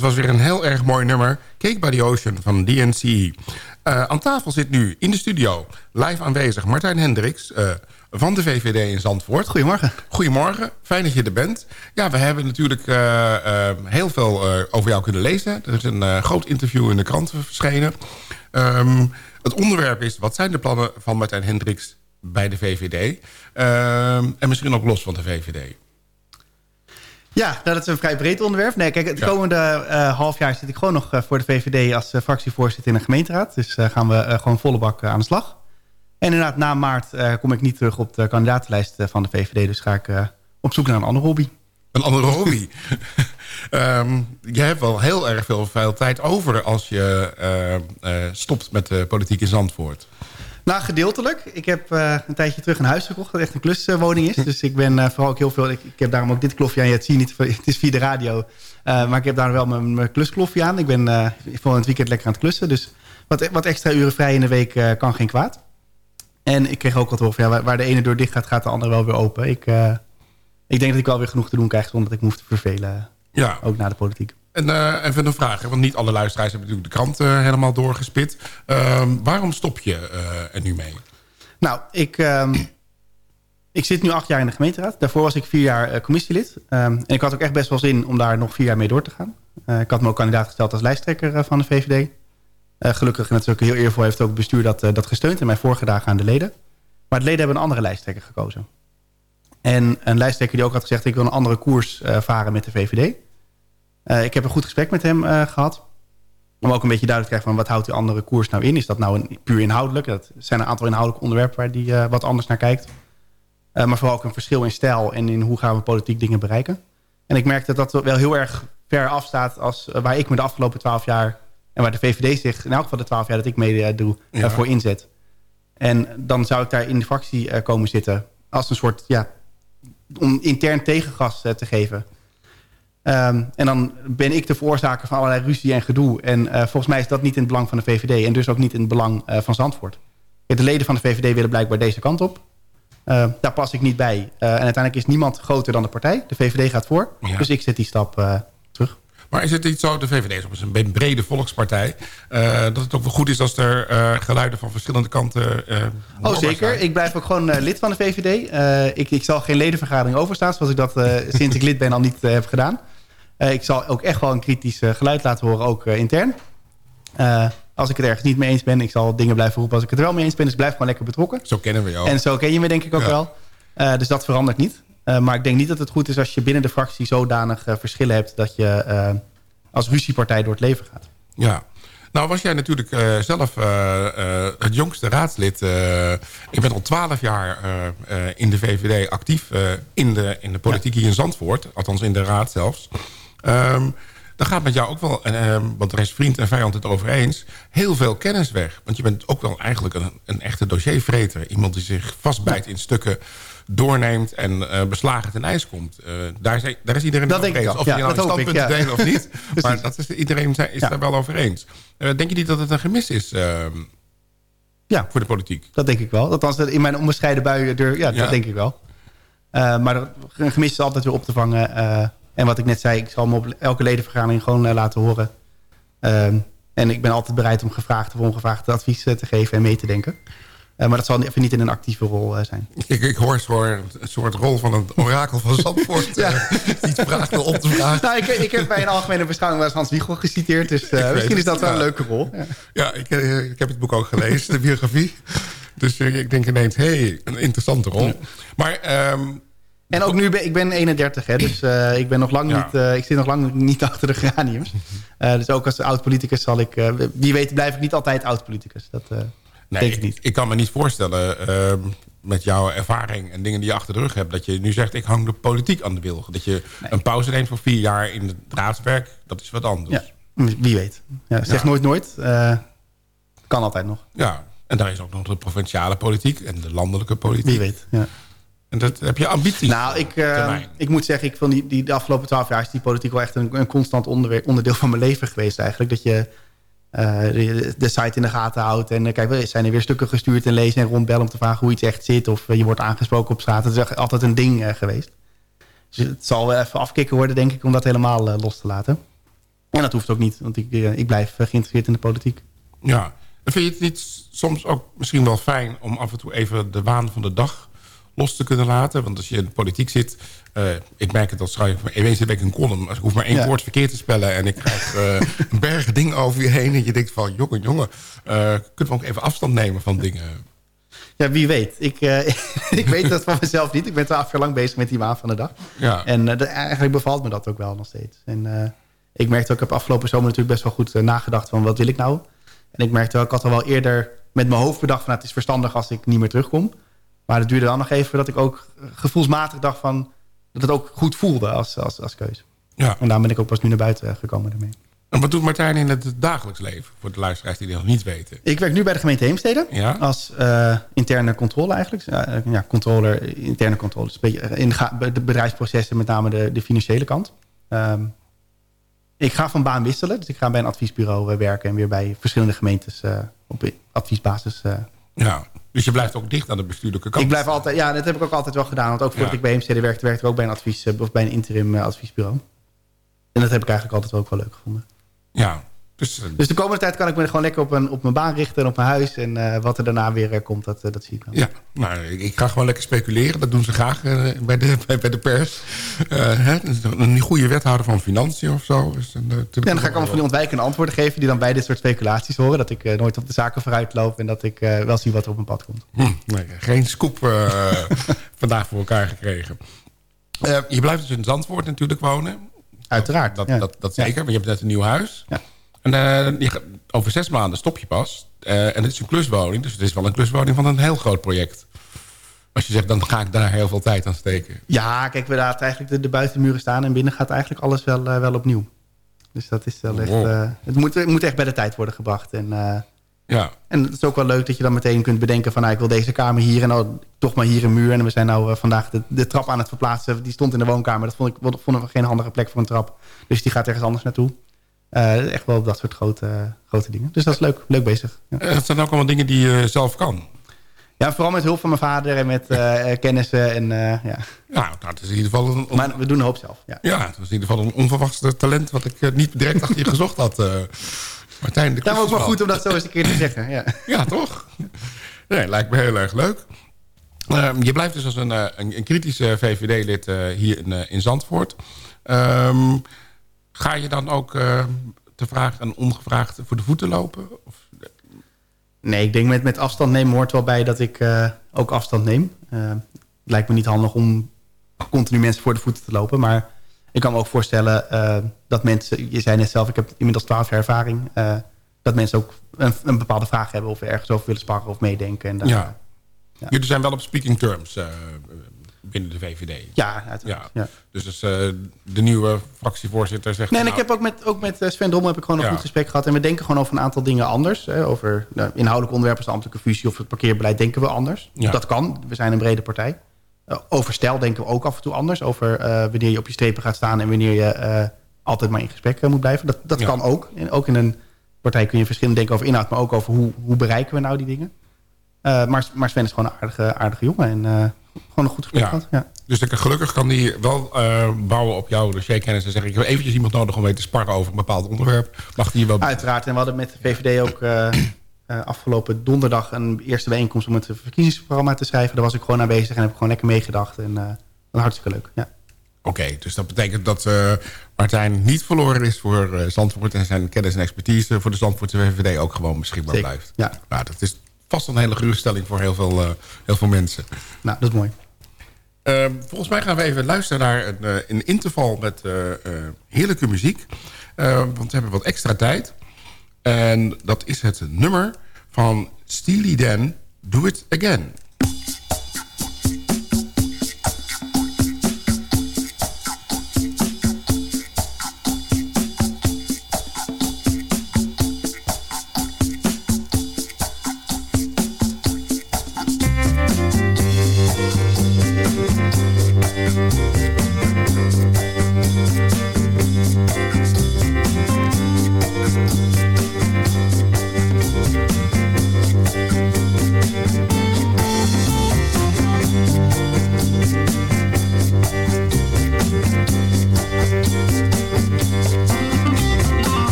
dat was weer een heel erg mooi nummer. Cake by the Ocean van DNC. Uh, aan tafel zit nu in de studio live aanwezig Martijn Hendricks... Uh, van de VVD in Zandvoort. Goedemorgen. Goedemorgen, fijn dat je er bent. Ja, we hebben natuurlijk uh, heel veel over jou kunnen lezen. Er is een groot interview in de kranten verschenen. Um, het onderwerp is, wat zijn de plannen van Martijn Hendricks bij de VVD? Um, en misschien ook los van de VVD. Ja, dat is een vrij breed onderwerp. Nee, kijk, het komende uh, half jaar zit ik gewoon nog uh, voor de VVD als uh, fractievoorzitter in de gemeenteraad. Dus gaan we gewoon volle bak aan de slag. En inderdaad, na maart kom ik niet terug op de kandidatenlijst van de VVD. Dus ga ik op zoek naar een andere hobby. Een andere hobby? um, <laughs> je hebt wel heel erg veel, veel tijd over als je stopt met de politiek in Zandvoort. Nou, gedeeltelijk. Ik heb uh, een tijdje terug een huis gekocht... dat echt een kluswoning is. Dus ik ben uh, vooral ook heel veel... Ik, ik, heb daarom ook dit klofje aan. Je het zie niet, het is via de radio. Uh, maar ik heb daar wel mijn, mijn klusklofje aan. Ik ben voor het weekend lekker aan het klussen. Dus wat, wat extra uren vrij in de week kan geen kwaad. En ik kreeg ook wat over... Ja, waar, waar, de ene deur dicht gaat, gaat de andere wel weer open. Ik, ik denk dat ik wel weer genoeg te doen krijg... zonder dat ik me hoef te vervelen. Ja. Ook na de politiek. En uh, even een vraag, want niet alle luisteraars hebben natuurlijk de krant uh, helemaal doorgespit. Uh, waarom stop je eh, er nu mee? Nou, ik, ehm, ik zit nu acht jaar in de gemeenteraad. Daarvoor was ik vier jaar commissielid. Um, en ik had ook echt best wel zin om daar nog vier jaar mee door te gaan. ik had me ook kandidaat gesteld als lijsttrekker van de VVD. gelukkig, natuurlijk heel eervol, heeft ook het bestuur dat, dat gesteund... en mij voorgedragen aan de leden. Maar de leden hebben een andere lijsttrekker gekozen. En een lijsttrekker die ook had gezegd... ik wil een andere koers varen met de VVD... Uh, ik heb een goed gesprek met hem uh, gehad. Om ook een beetje duidelijk te krijgen van wat houdt die andere koers nou in. Is dat nou een, puur inhoudelijk? Dat zijn een aantal inhoudelijke onderwerpen waar die uh, wat anders naar kijkt. maar vooral ook een verschil in stijl en in hoe gaan we politiek dingen bereiken. En ik merk dat dat wel heel erg ver afstaat als waar ik me de afgelopen twaalf jaar... en waar de VVD zich in elk geval de twaalf jaar dat ik mee doe, ja. voor inzet. En dan zou ik daar in de fractie komen zitten als een soort... Ja, om intern tegengas te geven... Um, en dan ben ik de veroorzaker van allerlei ruzie en gedoe. En uh, volgens mij is dat niet in het belang van de VVD. En dus ook niet in het belang uh, van Zandvoort. De leden van de VVD willen blijkbaar deze kant op. Uh, daar pas ik niet bij. en uiteindelijk is niemand groter dan de partij. De VVD gaat voor. Ja. Dus ik zet die stap terug. Maar is het niet zo, de VVD is op een brede volkspartij... dat het ook wel goed is als er geluiden van verschillende kanten... oh, zeker. Zijn. Ik blijf ook gewoon lid van de VVD. ik, ik zal geen ledenvergadering overstaan... zoals ik dat sinds ik lid ben al niet heb gedaan. Uh, ik zal ook echt wel een kritisch uh, geluid laten horen, ook uh, intern. als ik het ergens niet mee eens ben, ik zal dingen blijven roepen als ik het er wel mee eens ben. Dus blijf gewoon lekker betrokken. Zo kennen we jou. En zo ken je me denk ik ook ja. wel. dus dat verandert niet. maar ik denk niet dat het goed is als je binnen de fractie zodanig verschillen hebt... dat je als ruziepartij door het leven gaat. Ja, nou was jij natuurlijk uh, zelf uh, uh, het jongste raadslid. ik ben al twaalf jaar in de VVD actief in, de, in de politiek hier in Zandvoort. Althans in de raad zelfs. Um, dan gaat met jou ook wel, um, want er is vriend en vijand het over eens... heel veel kennis weg. Want je bent ook wel eigenlijk een, een echte dossiervreter. Iemand die zich vastbijt in stukken doorneemt en uh, beslagen ten ijs komt. Uh, daar, is, daar is iedereen dat denk over eens. Of ja, je nou een standpunt ja. delen of niet. <laughs> maar dat is, iedereen is ja. daar wel over eens. Uh, denk je niet dat het een gemis is ehm, ja. voor de politiek? Dat denk ik wel. Althans, in mijn onbescheiden buien, ja, ja, dat denk ik wel. maar een gemis is altijd weer op te vangen... En wat ik net zei, ik zal me op elke ledenvergadering gewoon uh, laten horen. Um, en ik ben altijd bereid om gevraagd of ongevraagd advies uh, te geven en mee te denken. Uh, maar dat zal even niet in een actieve rol zijn. Ik, ik hoor een soort rol van een orakel van Zandvoort. <laughs> ja. die het vraagt wil op te vragen. Nou, ik, ik, heb bij een algemene beschouwing wel eens Hans Wiegel geciteerd. Dus misschien is dat wel een leuke rol. Ja, ja ik, ik, heb het boek ook gelezen, de biografie. Dus ik denk ineens, hé, hey, een interessante rol. Maar... Um, en ook nu ben ik ben 31, hè, dus uh, ik, ben nog lang ja. niet, uh, ik zit nog lang niet <laughs> achter de geraniums. Uh, <laughs> dus ook als oud-politicus zal ik... wie weet blijf ik niet altijd oud-politicus. Dat nee, denk ik niet. Ik kan me niet voorstellen ehm, met jouw ervaring en dingen die je achter de rug hebt... dat je nu zegt, ik hang de politiek aan de wilgen. Dat je nee. een pauze neemt voor vier jaar in het raadswerk, dat is wat anders. Ja, wie weet. Ja, zeg nooit nooit. kan altijd nog. Ja, en daar is ook nog de provinciale politiek en de landelijke politiek. Wie weet, ja. En dat, heb je ambities? Nou, ik, uh, ik moet zeggen, ik vond die, die, de afgelopen twaalf jaar... is die politiek wel echt een, een constant onderdeel van mijn leven geweest eigenlijk. Dat je uh, de, de, site in de gaten houdt. En uh, kijk, zijn er weer stukken gestuurd en lezen en rondbellen... om te vragen hoe iets echt zit. Of je wordt aangesproken op straat. Dat is altijd een ding geweest. Dus het zal wel even afkicken worden, denk ik, om dat helemaal los te laten. En dat hoeft ook niet, want ik, eh, ik blijf eh, geïnteresseerd in de politiek. Ja. En vind je het niet soms ook misschien wel fijn... om af en toe even de waan van de dag los te kunnen laten? Want als je in de politiek zit... eh, ik merk het als schrijver van eens heb ik een column. Ik hoef maar één Ja. woord verkeerd te spellen... en ik krijg eh, <laughs> een berg dingen over je heen... en je denkt van, jongen, jongen... eh, kunnen we ook even afstand nemen van dingen... Ja, wie weet. Ik, <laughs> ik weet dat van mezelf niet. Ik ben twaalf jaar lang bezig met die waan van de dag. Ja. En de- eigenlijk bevalt me dat ook wel nog steeds. En ik merkte ook, ik heb afgelopen zomer natuurlijk best wel goed nagedacht van wat wil ik nou? En ik merkte wel, ik had al wel eerder met mijn hoofd bedacht van nou, het is verstandig als ik niet meer terugkom. Maar het duurde dan nog even dat ik ook gevoelsmatig dacht van dat het ook goed voelde als, als, als keuze. Ja. En daarom ben ik ook pas nu naar buiten gekomen daarmee. En wat doet Martijn in het dagelijks leven? Voor de luisteraars die dat nog niet weten. Ik werk nu bij de gemeente Heemstede. Ja. Als eh, interne controle eigenlijk. Ja, eh, controller, interne controle. Dus beetje eh, in de, bedrijfsprocessen, met name de, de financiële kant. Ehm, ik ga van baan wisselen. Dus ik ga bij een adviesbureau werken. En weer bij verschillende gemeentes op adviesbasis. Ja. Dus je blijft ook dicht aan de bestuurlijke kant. Ik blijf altijd, ja, dat heb ik ook altijd wel gedaan. Want ook voordat Ja. ik bij Heemstede werkte, werkte ik ook bij een advies, eh, of bij een interim eh, adviesbureau. En dat heb ik eigenlijk altijd ook wel leuk gevonden. Ja. Dus, eh, Dus de komende tijd kan ik me gewoon lekker op, een, op mijn baan richten en op mijn huis. En eh, wat er daarna weer eh, komt, dat, dat zie ik wel. Ja, nou, ik, ik ga gewoon lekker speculeren. Dat doen ze graag bij, de, <laughs> bij, bij de pers. Hè, dus een goede wethouder van financiën of zo. Eh, natuurlijk Ja, dan ga ik allemaal van die ontwijkende antwoorden geven... die dan bij dit soort speculaties horen. Dat ik nooit op de zaken vooruit loop... en dat ik wel zie wat er op mijn pad komt. Hm, nee, geen scoop <laughs> vandaag voor elkaar gekregen. Je blijft dus in Zandvoort natuurlijk wonen. Uiteraard, Dat, ja. dat, dat zeker, want je hebt net een nieuw huis. Ja. En eh, over zes maanden stop je pas. Eh, en het is een kluswoning, dus het is wel een kluswoning van een heel groot project. Als je zegt, dan ga ik daar heel veel tijd aan steken. Ja, kijk, we laten eigenlijk de, de buitenmuren staan... en binnen gaat eigenlijk alles wel, eh, wel opnieuw. Dus dat is wel echt... Wow. het, moet, het moet echt bij de tijd worden gebracht. En, Ja, en het is ook wel leuk dat je dan meteen kunt bedenken... van nou, ik wil deze kamer hier en oh, toch maar hier een muur. En we zijn nou vandaag de, de trap aan het verplaatsen. Die stond in de woonkamer. Dat vond ik, vonden we geen handige plek voor een trap. Dus die gaat ergens anders naartoe. Eh, echt wel op dat soort grote, grote dingen. Dus dat is leuk, leuk bezig. Ja. Eh, dat zijn ook allemaal dingen die je zelf kan. Ja, vooral met hulp van mijn vader en met eh, eh, kennissen. En, eh, ja. Ja, nou, het is in ieder geval een, Maar we doen een hoop zelf. Ja. ja, het was in ieder geval een onverwachte talent... wat ik eh, niet direct achter je <laughs> gezocht had. eh Martijn, de Dat is ook wel goed om dat zo eens een keer te zeggen. Ja. <laughs> Ja, toch? Nee, lijkt me heel erg leuk. Ehm, je blijft dus als een, eh, een, een kritische VVD-lid eh, hier in, eh, in Zandvoort. Ehm, ga je dan ook eh, te vraag en ongevraagd voor de voeten lopen? Of, Nee, ik denk met, met afstand nemen hoort wel bij dat ik eh, ook afstand neem. Eh, het lijkt me niet handig om continu mensen voor de voeten te lopen. Maar ik kan me ook voorstellen dat mensen... Je zei net zelf, ik heb inmiddels 12 jaar ervaring. dat mensen ook een, een bepaalde vraag hebben... of ergens over willen sparren of meedenken. En daar- ja. Jullie zijn wel op speaking terms eh, binnen de VVD. Ja, uiteraard. Ja. Dus eh, de nieuwe fractievoorzitter zegt... Nee, en ik nou, heb ook met, ook met eh, Sven Drommel heb ik gewoon een Ja. goed gesprek gehad. En we denken gewoon over een aantal dingen anders. Hè, over nou, inhoudelijke onderwerpen als de ambtelijke fusie of het parkeerbeleid denken we anders. Ja. Dat kan. We zijn een brede partij. Eh, over stijl denken we ook af en toe anders. Over wanneer je op je strepen gaat staan en wanneer je altijd maar in gesprek moet blijven. Dat, dat kan ook. En ook in een partij kun je verschillend denken over inhoud, maar ook over hoe, hoe bereiken we nou die dingen. Eh, maar, maar Sven is gewoon een aardige, aardige jongen en eh, gewoon een goed gesprek Ja. gehad. Ja. Dus ik- gelukkig kan die wel eh, bouwen op jouw dossierkennis en zeggen... ik heb eventjes iemand nodig om mee te sparren over een bepaald onderwerp. Mag die wel... Uiteraard. En we hadden met de VVD ook <clears throat> afgelopen donderdag... een eerste bijeenkomst om het verkiezingsprogramma te schrijven. Daar was ik gewoon aanwezig en heb ik gewoon lekker meegedacht. En dat was hartstikke leuk. Ja. Oké, dus dat betekent dat Martijn niet verloren is voor Zandvoort... en zijn kennis en expertise voor de Zandvoortse VVD ook gewoon beschikbaar Zeker, blijft. ja. Nou, dat is vast een hele geruststelling voor heel veel, eh, heel veel mensen. Nou, dat is mooi. Eh, volgens mij gaan we even luisteren naar een, eh, een interval met eh, heerlijke muziek. Eh, want we hebben wat extra tijd. En dat is het nummer van Steely Dan, Do It Again.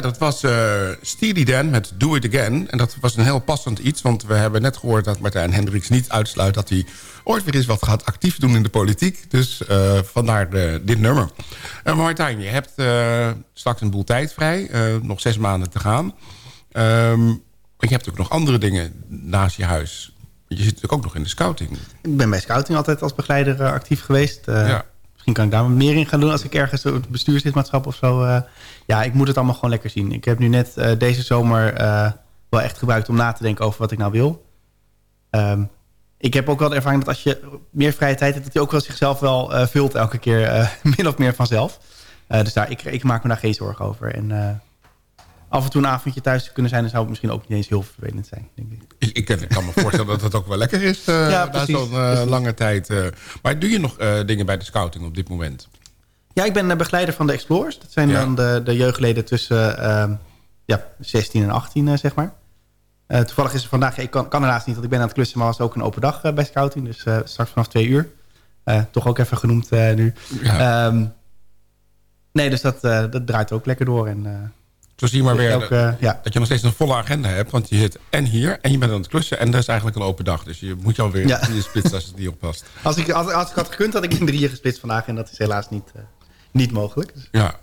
Ja, dat was eh Steely Dan met Do It Again. En dat was een heel passend iets, want we hebben net gehoord... dat Martijn Hendricks niet uitsluit dat hij ooit weer eens wat gaat actief doen in de politiek. Dus eh, vandaar de, dit nummer. Eh, Martijn, je hebt eh, straks een boel tijd vrij. eh, nog zes maanden te gaan. Maar je hebt ook nog andere dingen naast je huis. Je zit natuurlijk ook nog in de scouting. Ik ben bij scouting altijd als begeleider eh, actief geweest. Eh, Ja. Misschien kan ik daar meer in gaan doen als ik ergens het bestuurslidmaatschap of zo. eh, ja, ik moet het allemaal gewoon lekker zien. Ik heb nu net eh, deze zomer eh, wel echt gebruikt om na te denken over wat ik nou wil. Ehm, ik heb ook wel de ervaring dat als je meer vrije tijd hebt... dat hij ook wel zichzelf wel vult elke keer <laughs> min of meer vanzelf. Dus daar, ik, ik maak me daar geen zorgen over. En af en toe een avondje thuis te kunnen zijn... dan zou het misschien ook niet eens heel vervelend zijn, denk ik. Ik, ik, kan- me voorstellen dat het ook wel lekker is eh, Ja, na zo'n eh, lange tijd. eh. Maar doe je nog dingen bij de scouting op dit moment? Ja, ik ben begeleider van de Explorers. Dat zijn Ja. dan de, de jeugdleden tussen ehm, ja, 16 en 18, eh, zeg maar. Toevallig is er vandaag, ik kan, kan helaas niet, want ik ben aan het klussen... maar was ook een open dag bij scouting. Dus straks vanaf twee uur. Toch ook even genoemd nu. Ehm, nee, dus dat, dat draait ook lekker door. En, Zo zie je maar weer Elke, dat- ja. dat je nog steeds een volle agenda hebt. Want je zit en hier en je bent aan het klussen. En dat is eigenlijk een open dag. Dus je moet je alweer Ja. in je spits als het niet oppast. als, ik, als, als ik had gekund, had ik in drieën gesplitst vandaag. En dat is helaas niet, eh, niet mogelijk. Dus, Ja.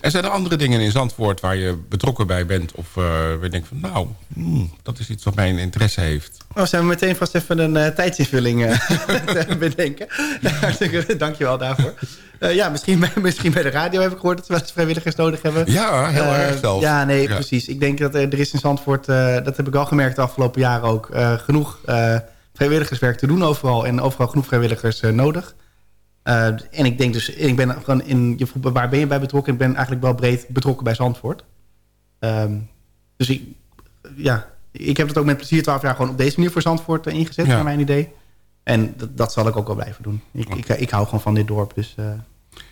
En zijn er andere dingen in Zandvoort waar je betrokken bij bent? Of eh waar je denkt van nou, hmm, dat is iets wat mij een interesse heeft. Oh, zijn we meteen vast even een eh, tijdsinvulling eh, <laughs> te bedenken. <laughs> Hartstikke dankjewel daarvoor. Eh, ja, misschien, bij- <laughs> misschien bij de radio heb ik gehoord dat we wel eens vrijwilligers nodig hebben. Ja, heel erg zelfs. Ja, nee, Ja. precies. Ik denk dat er, er is in Zandvoort, eh, dat heb ik wel gemerkt de afgelopen jaren ook, eh, genoeg eh, vrijwilligerswerk te doen overal. En overal genoeg vrijwilligers nodig. Eh, en ik denk dus, ik ben gewoon in, je vroeg, waar ben je bij betrokken? Ik ben eigenlijk wel breed betrokken bij Zandvoort. Ehm, dus ik, ja, ik heb het ook met plezier twaalf jaar gewoon op deze manier voor Zandvoort eh, ingezet, Ja. naar mijn idee. En dat, dat zal ik ook wel blijven doen. Ik, ik, ik hou gewoon van dit dorp, dus eh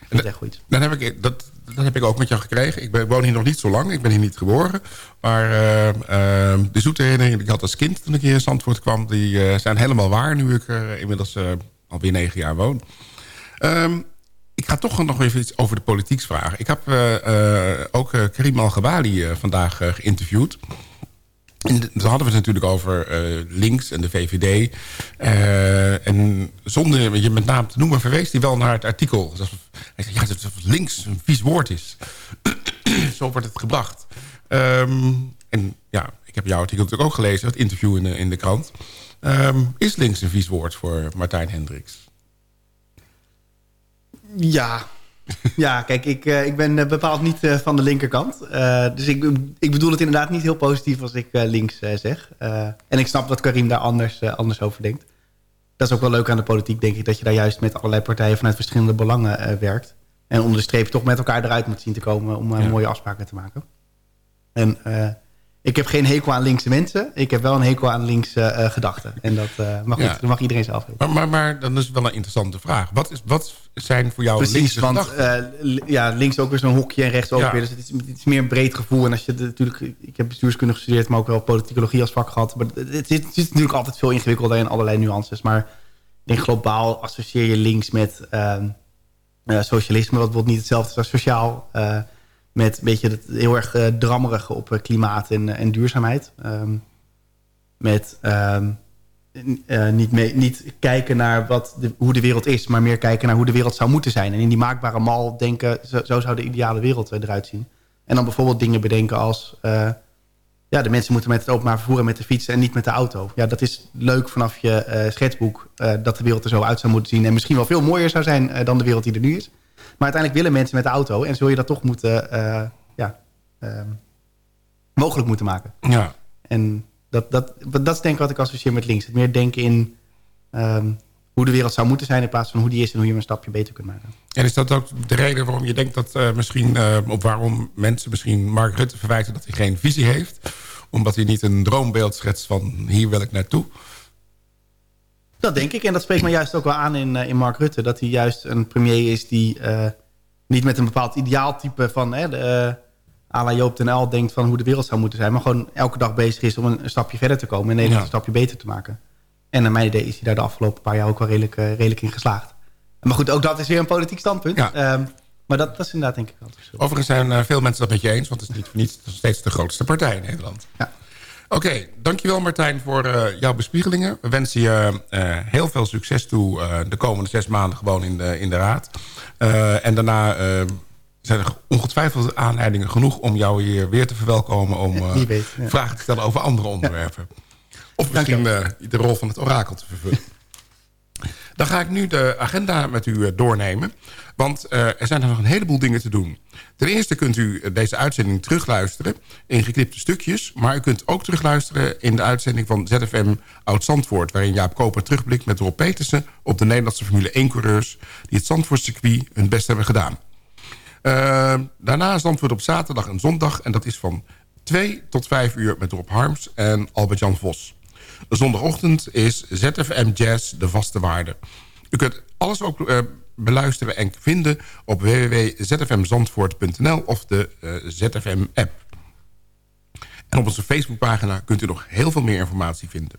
dat is echt goed. Dan heb ik, dat, dat heb ik ook met jou gekregen. Ik, ben, ik woon hier nog niet zo lang. Ik ben hier niet geboren. Maar eh, eh, de zoete herinneringen die ik had als kind toen ik hier in Zandvoort kwam... die eh, zijn helemaal waar nu ik er inmiddels eh, alweer negen jaar woon. Ehm, ik ga toch nog even iets over de politiek vragen. Ik heb eh, eh, ook eh, Karim Al-Ghawali vandaag geïnterviewd. En dan hadden we het natuurlijk over links en de VVD. En zonder je met naam te noemen verwees hij wel naar het artikel. Alsof- Hij zei, ja, dat dat links een vies woord is. <clears throat> Zo wordt het gebracht. Ehm, en ja, ik heb jouw artikel natuurlijk ook gelezen, het interview in de, in de krant. Ehm, is links een vies woord voor Martijn Hendricks? Ja, ja kijk, ik, eh, ik ben eh, bepaald niet eh, van de linkerkant. Dus ik, ik bedoel het inderdaad niet heel positief als ik links zeg. En ik snap dat Karim daar anders, anders over denkt. Dat is ook wel leuk aan de politiek, denk ik... dat je daar juist met allerlei partijen vanuit verschillende belangen werkt. En onder de streep toch met elkaar eruit moet zien te komen... om Ja. mooie afspraken te maken. En ik heb geen hekel aan linkse mensen. Ik heb wel een hekel aan linkse eh, gedachten. En dat, eh, maar goed, Ja. dat mag iedereen zelf weten. Maar, maar, maar dan is het wel een interessante vraag. Wat, is, wat zijn voor jou Precies, linkse want gedachten? eh, ja, links ook weer zo'n hokje en rechts ook Ja. weer. Dus het is, het is meer een breed gevoel. En als je de- natuurlijk, ik heb bestuurskunde gestudeerd, maar ook wel politicologie als vak gehad. Maar het, zit, het zit natuurlijk altijd veel ingewikkelder in allerlei nuances. Maar ik denk globaal associeer je links met ehm, eh, socialisme, wat bijvoorbeeld niet hetzelfde is als sociaal. Eh, met een beetje het heel erg eh, drammerige op eh, klimaat en, en duurzaamheid. Ehm, met ehm, eh, niet, niet kijken naar wat de, hoe de wereld is... maar meer kijken naar hoe de wereld zou moeten zijn. En in die maakbare mal denken... zo, zo zou de ideale wereld eh, eruit zien. En dan bijvoorbeeld dingen bedenken als... eh, ja, de mensen moeten met het openbaar vervoer en met de fiets... en niet met de auto. Ja, dat is leuk vanaf je eh, schetsboek... eh, dat de wereld er zo uit zou moeten zien... en misschien wel veel mooier zou zijn eh, dan de wereld die er nu is. Maar uiteindelijk willen mensen met de auto... en zul je dat toch moeten... eh, ja, ehm, mogelijk moeten maken. Ja. En dat, dat, dat is denk ik wat ik associeer met links. Het meer denken in ehm, hoe de wereld zou moeten zijn... in plaats van hoe die is en hoe je hem een stapje beter kunt maken. En is dat ook de reden waarom je denkt dat eh, misschien... eh, of waarom mensen misschien Mark Rutte verwijten dat hij geen visie heeft? Omdat hij niet een droombeeld schetst van hier wil ik naartoe? Dat denk ik. En dat spreekt me juist ook wel aan in, eh, in Mark Rutte. Dat hij juist een premier is die eh, niet met een bepaald ideaaltype van... Hè, de, eh, à la Joop den Uyl denkt van hoe de wereld zou moeten zijn. Maar gewoon elke dag bezig is om een, een stapje verder te komen. En Nederland Ja. een stapje beter te maken. En naar mijn idee is hij daar de afgelopen paar jaar ook wel redelijk, redelijk in geslaagd. Maar goed, ook dat is weer een politiek standpunt. Ja. Ehm, Maar dat, dat is inderdaad denk ik wel. Overigens zijn veel mensen dat met je eens... want het is niet voor niets steeds de grootste partij in Nederland. Ja. Oké, dankjewel Martijn voor eh, jouw bespiegelingen. We wensen je eh, heel veel succes toe eh, de komende zes maanden gewoon in de, in de raad. En daarna zijn er ongetwijfeld aanleidingen genoeg... om jou hier weer te verwelkomen om <laughs> weet, ja. vragen te stellen over andere <laughs> onderwerpen. Of misschien de rol van het orakel te vervullen. Dan ga ik nu de agenda met u eh, doornemen. Want eh, er zijn er nog een heleboel dingen te doen. Ten eerste kunt u eh, deze uitzending terugluisteren in geknipte stukjes. Maar u kunt ook terugluisteren in de uitzending van ZFM Oud-Zandvoort... waarin Jaap Koper terugblikt met Rob Petersen... op de Nederlandse Formule 1-coureurs... die het Zandvoortcircuit hun best hebben gedaan. Eh, daarna is Zandvoort op zaterdag en zondag... en dat is van 2 tot 5 uur met Rob Harms en Albert-Jan Vos. Zondagochtend is ZFM Jazz de vaste waarde. U kunt alles ook eh, beluisteren en vinden op www.zfmzandvoort.nl of de eh, ZFM-app. En op onze Facebookpagina kunt u nog heel veel meer informatie vinden.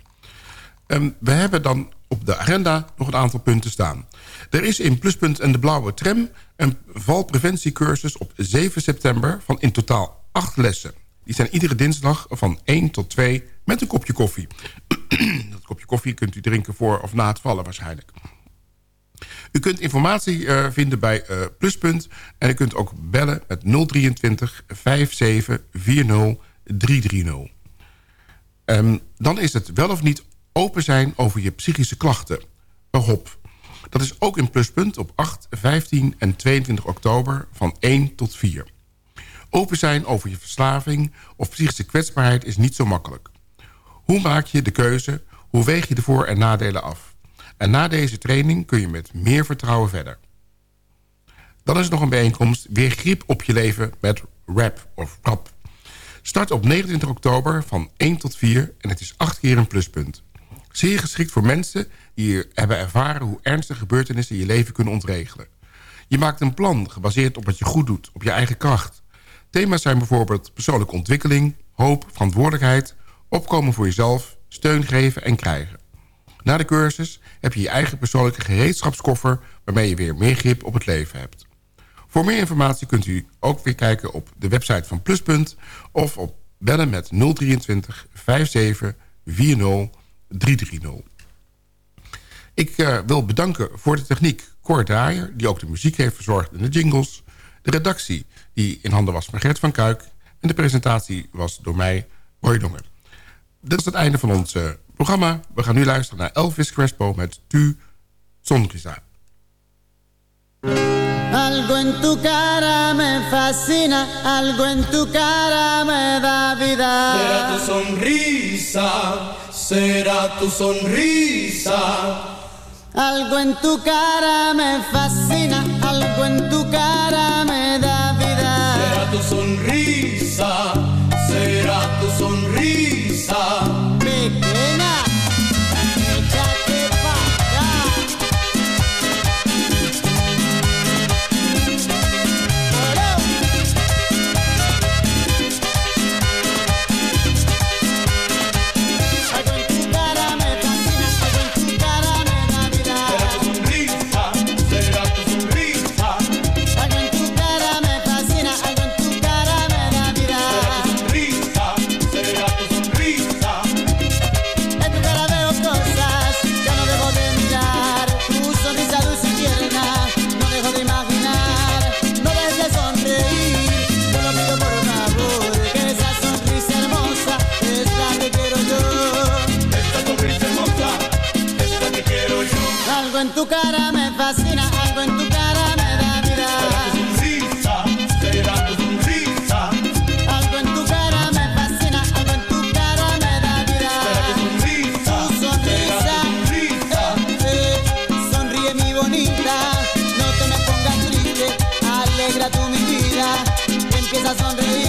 Ehm, we hebben dan op de agenda nog een aantal punten staan. Er is in Pluspunt en de Blauwe Tram een valpreventiecursus op 7 september... van in totaal 8 lessen. Die zijn iedere dinsdag van 1 tot 2 met een kopje koffie. <clears throat> Dat kopje koffie kunt u drinken voor of na het vallen waarschijnlijk. U kunt informatie eh, vinden bij eh, Pluspunt. En u kunt ook bellen met 023 57 40 330. Ehm, dan is het wel of niet open zijn over je psychische klachten. Een hop. Dat is ook in Pluspunt op 8, 15 en 22 oktober van 1 tot 4. Open zijn over je verslaving of psychische kwetsbaarheid is niet zo makkelijk. Hoe maak je de keuze? Hoe weeg je de voor- en nadelen af? En na deze training kun je met meer vertrouwen verder. Dan is er nog een bijeenkomst Weer grip op je leven met RAP of RAP. Start op 29 oktober van 1 tot 4 en het is 8 keer een pluspunt. Zeer geschikt voor mensen die hebben ervaren hoe ernstige gebeurtenissen je leven kunnen ontregelen. Je maakt een plan gebaseerd op wat je goed doet, op je eigen kracht. Thema's zijn bijvoorbeeld persoonlijke ontwikkeling, hoop, verantwoordelijkheid, opkomen voor jezelf, steun geven en krijgen. Na de cursus heb je je eigen persoonlijke gereedschapskoffer... waarmee je weer meer grip op het leven hebt. Voor meer informatie kunt u ook weer kijken op de website van Pluspunt... of op bellen met 023 57 40 330. Ik uh, wil bedanken voor de techniek Cor Draaier... die ook de muziek heeft verzorgd en de jingles. De redactie die in handen was van Gert van Kuik... en de presentatie was door mij, Roy Dongen. Dit is het einde van ons uh, programma. We gaan nu luisteren naar Elvis Crespo met Tu Sonrisa. Algo en tu cara me fascina, algo en tu cara me da vida. Será tu sonrisa, será tu sonrisa. Algo en tu cara me fascina, algo en tu cara me en tu cara me fascina, algo en tu a sonreír